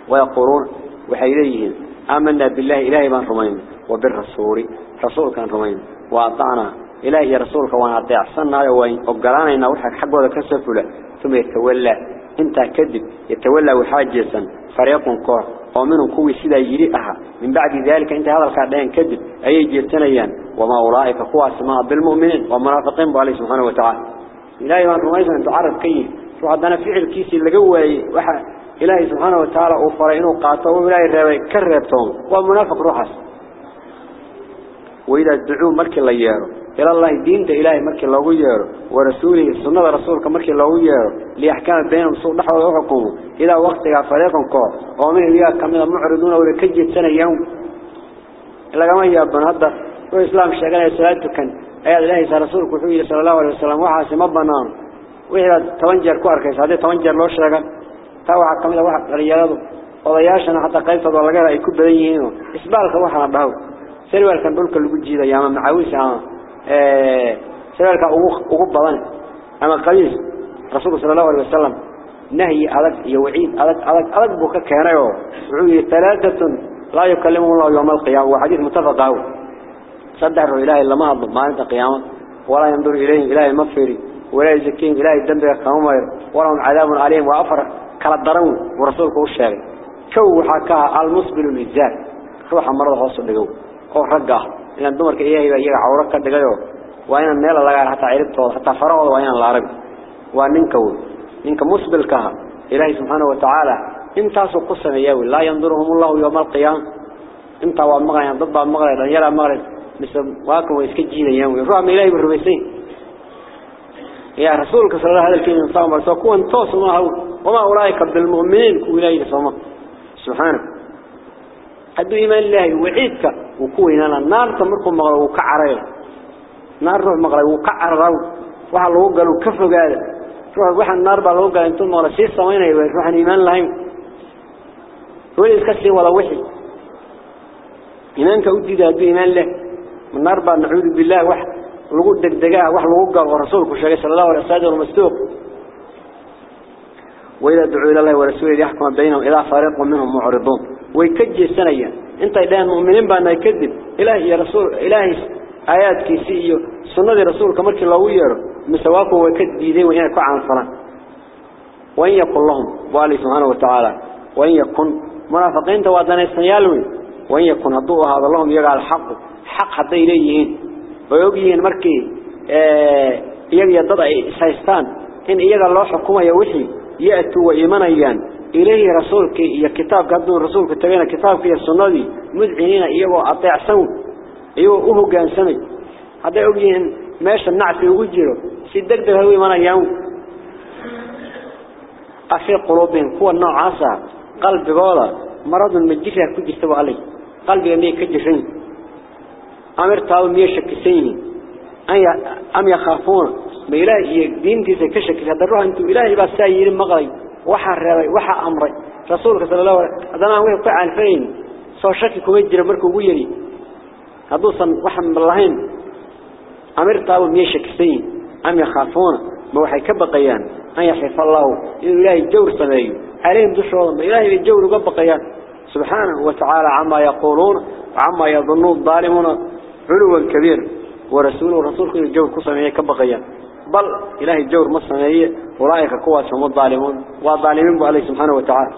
ويقولون وحيليهم آمنا بالله إلهي بان رمين وبالرسول رسول كان رمين. وأطعنا. إلهي رسولك وأنا أطيع. صنع وين. أقلانينا وحك حق وذا كسفله ثم يتولى. إنت كذب. يتولى وحاجسا فريق كور. ومنهم كوي سيدا يريئها من بعد ذلك انت هذا الكعدين كذب. أي جيرتنيان وما أولئك قوى سماء بالمؤمنين ومنافقين بالله سبحانه وتعالى. إلهي وان رميسا انت عرف كيه شو عدنا فعل كيسي اللي قوي وحا إلهي سبحانه وتعالى أفرينه قاته وإلهي الرابي كربتهم. ومنافق روحس وإذا الدعوة مركي الله يارو. إلى الله دينته إلهي مركي الله يارو ورسوله سنة رسولك مركي الله يارو ليحكام بينهم سوء نحو وحكمه إذا وقتها فريقا قوة ومن إياه كمنا معرضون ولكجد سنة يوم. إلا كما يابن هذا وإسلام الشيخان يسألته كان. أيها الله رسولك وحوية صلى الله عليه وسلم. وحاسي مبنان وإذا تونجر كواركيس هذا تونجر لو شرقا تاوحا كمنا واحد رياضه odayaashana hataa qaybtooda laga ay ku badan yihiin isbaalka waxa la dhaho sarwaalkan dhulka lagu jiiday ama macaawis ama rasuulka sallallahu alayhi wasallam nahyi adag iyo waciid adag adag adag buu ka keenay oo wuxuu yiri talaatatun la yukallimu Allah yawm al-qiyamah wa hadith muttafaq ah sadar ilaahi lama hadlo maalinta qiyaamada wala yandur ilayhi ilaahi mafiri wala yazakin ilaahi dambiga kama mayr wala cadaabun alayhim wa afar kala daran ورسولك وشاغي كو حكا المسبل الإزار روح مرض هوس دغو oo rag إن الدمر كإياه يبقى عورك كدقيه وإن الميلة لغا حتى عيربته حتى فرعوه وإن العرب وننكوه ننك مسبل كه إلهي سبحانه وتعالى إن تاسو قصة مياوي لا ينظرهم الله يوم القيام إن تاوى المغرد ضد المغرد أن يرى المغرد مثل واكم ويسكجين يوم يفرعم إلهي بالربيسين. يا رسولك صلى الله عليه وسلم صلى الله عليه وسلم وما أولئك بالمؤمنين وإلهي سبحانه. هذا إيمان الله وعيدك وكوينا النار تمركم مغلو وكعرير نار روح مغلو وكعرر وحا لو قالوا كفوا قال. روح وحا النار بقى لو قال أنتم مغلو سيس سوينا روح إيمان لهم. وين يسكسي ولا وحي. إيمانك ده إيمان الله. من النار بقى نعوذ بالله. واحد lagu degdegaa wax lagu galo rasuulku sheegay sallallahu alayhi wasallam mastuuq وإذا دعوا إلى الله ورسوله يحكم بينهم إذا فريق منهم معرضون. ويكجي سنيا انت إذا المؤمنين بأن يكذب إلهي يا رسول إلهي آيات كيسية سنة رسول كمرك الله يرى مسواكه ويكذب ذي وإن يكون عن صلاة. وإن يكون لهم والي سبحانه وتعالى وإن يكون منافقين توادنا يستنيالون وإن يكون هدوء هذا اللهم يقع الحق. حق حتى إليهين. ويوجيهن مركي iyaga dad ay isaystaan in iyaga loo xukumayo wixii yaatu wa imanayaan ilayhi rasuulki iyo kitaabka haduu rasuulku tagayna kitaabka iyo sunnadii mudcinina iyagoo ateecsan iyagoo u hoggaansamay haday ogyihiin meesha nacsi ugu jiro si degdeg ah u imanayaan afi qulubin kuwa noocaasa qalbigooda maradun majira ku jirta waa alay qalbiga miyay ka jirin أمرتها ومية شكسين أم يخافون ما إلهي دين كيسا كشكس هذا الروح أنتم إلهي بس سايرين وحا الرابي وحا أمري. رسولك صلى الله عليه وسلم هذا ما هو يقع ألفين. سوى شككم يجري مركو ويري هذوصا وحا من اللهين أمرتها ومية شكسين. أم يخافون. ما وحي كبقيان أن يحيف الله. إن إلهي جور سمايه عليهم دشوا إلهي الجور كبقيان سبحانه وتعالى عما يقولون وعما يظنون الظالمون علوا كبير ورسوله رسولك الجور كسمية كبقيا بل إلهي الجور مصنعية أولئك قوة هم الظالمون والظالمين عليه سبحانه وتعالى.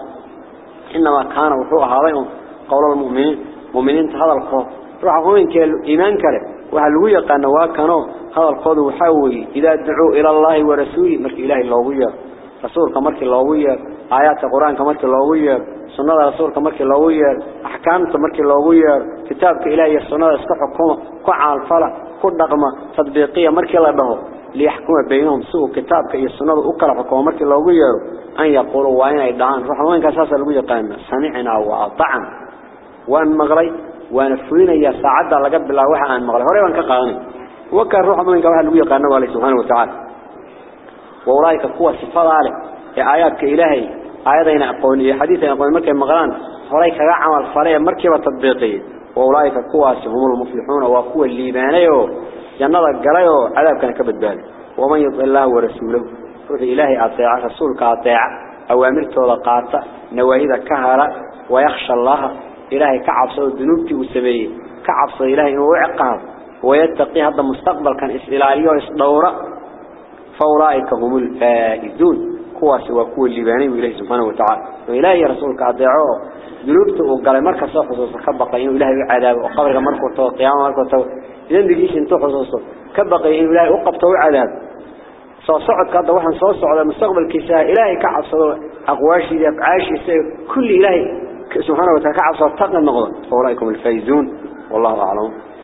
إنما كان وحوء هذين قول المؤمنين مؤمنين هذا القول. روح مؤمن كإيمان كله. وهلو يقان واكنو هذا القول وحاوي إذا دعوا إلى الله ورسوله مرك إله اللوية رسول كمرك اللوية آيات القرآن كمرك اللوية سنة رسول كمرك اللوية أحكام كمرك اللوية كتابك إلهي السنة استحكم كعال فلا كل نقمة تطبيقية مرك الله به ليحكم بينهم سوء كتابك إيه السنة أكل حكومة مرك اللوية أن يقولوا وين يدعان روح وين كساس اللوية قائمة سمعنا وأطعنا وأن مغري. وأن فوينا يا سعادة لقب الله وحا أن مغري. وأن كقاني. وكان روح وين كوها اللوية قائمة والله سبحانه وتعالى. وأولئك قوة صفات عليه آياتك إلهي. آياتين أقوني. حديثين أقوني. مركب مغران. هوري كغا عمل فريق مركبة تطبيقية وأولئك قوة هم المفلحون. وقوة الليبانية جنة قرية عذاب كان كبد بالي ومن يطع الله ورسوله روح إلهي أطيع رسولك أطيع أوامرته لقاطع نواهيد كهرة ويخشى الله إلهي كعبصه الذنوب وسبيه كعبصه إلهي وعقاب ويتقي هذا المستقبل كان إسئلالي وإسدورة فأولئك هم الفائزون. كواس وكو اللباني وإلهي سبحانه وتعالى. وإلهي رسولك أطيعوه ذنوبته وقال مركز خصوصا كبقى إنه إلهي عذاب. وقبرك مركز وقيامة مركز ذنبكيش انتو خصوصه كبقي إلهي وقفته العذاب صار صعد كده واحد صار صعد مستقبل كيسا. إلهي كعب صار أقواشي ذا عاشي سي كل إلهي سبحانه وتعالى كعب صار تقن النقض أولئكم الفايزون. والله أعلم.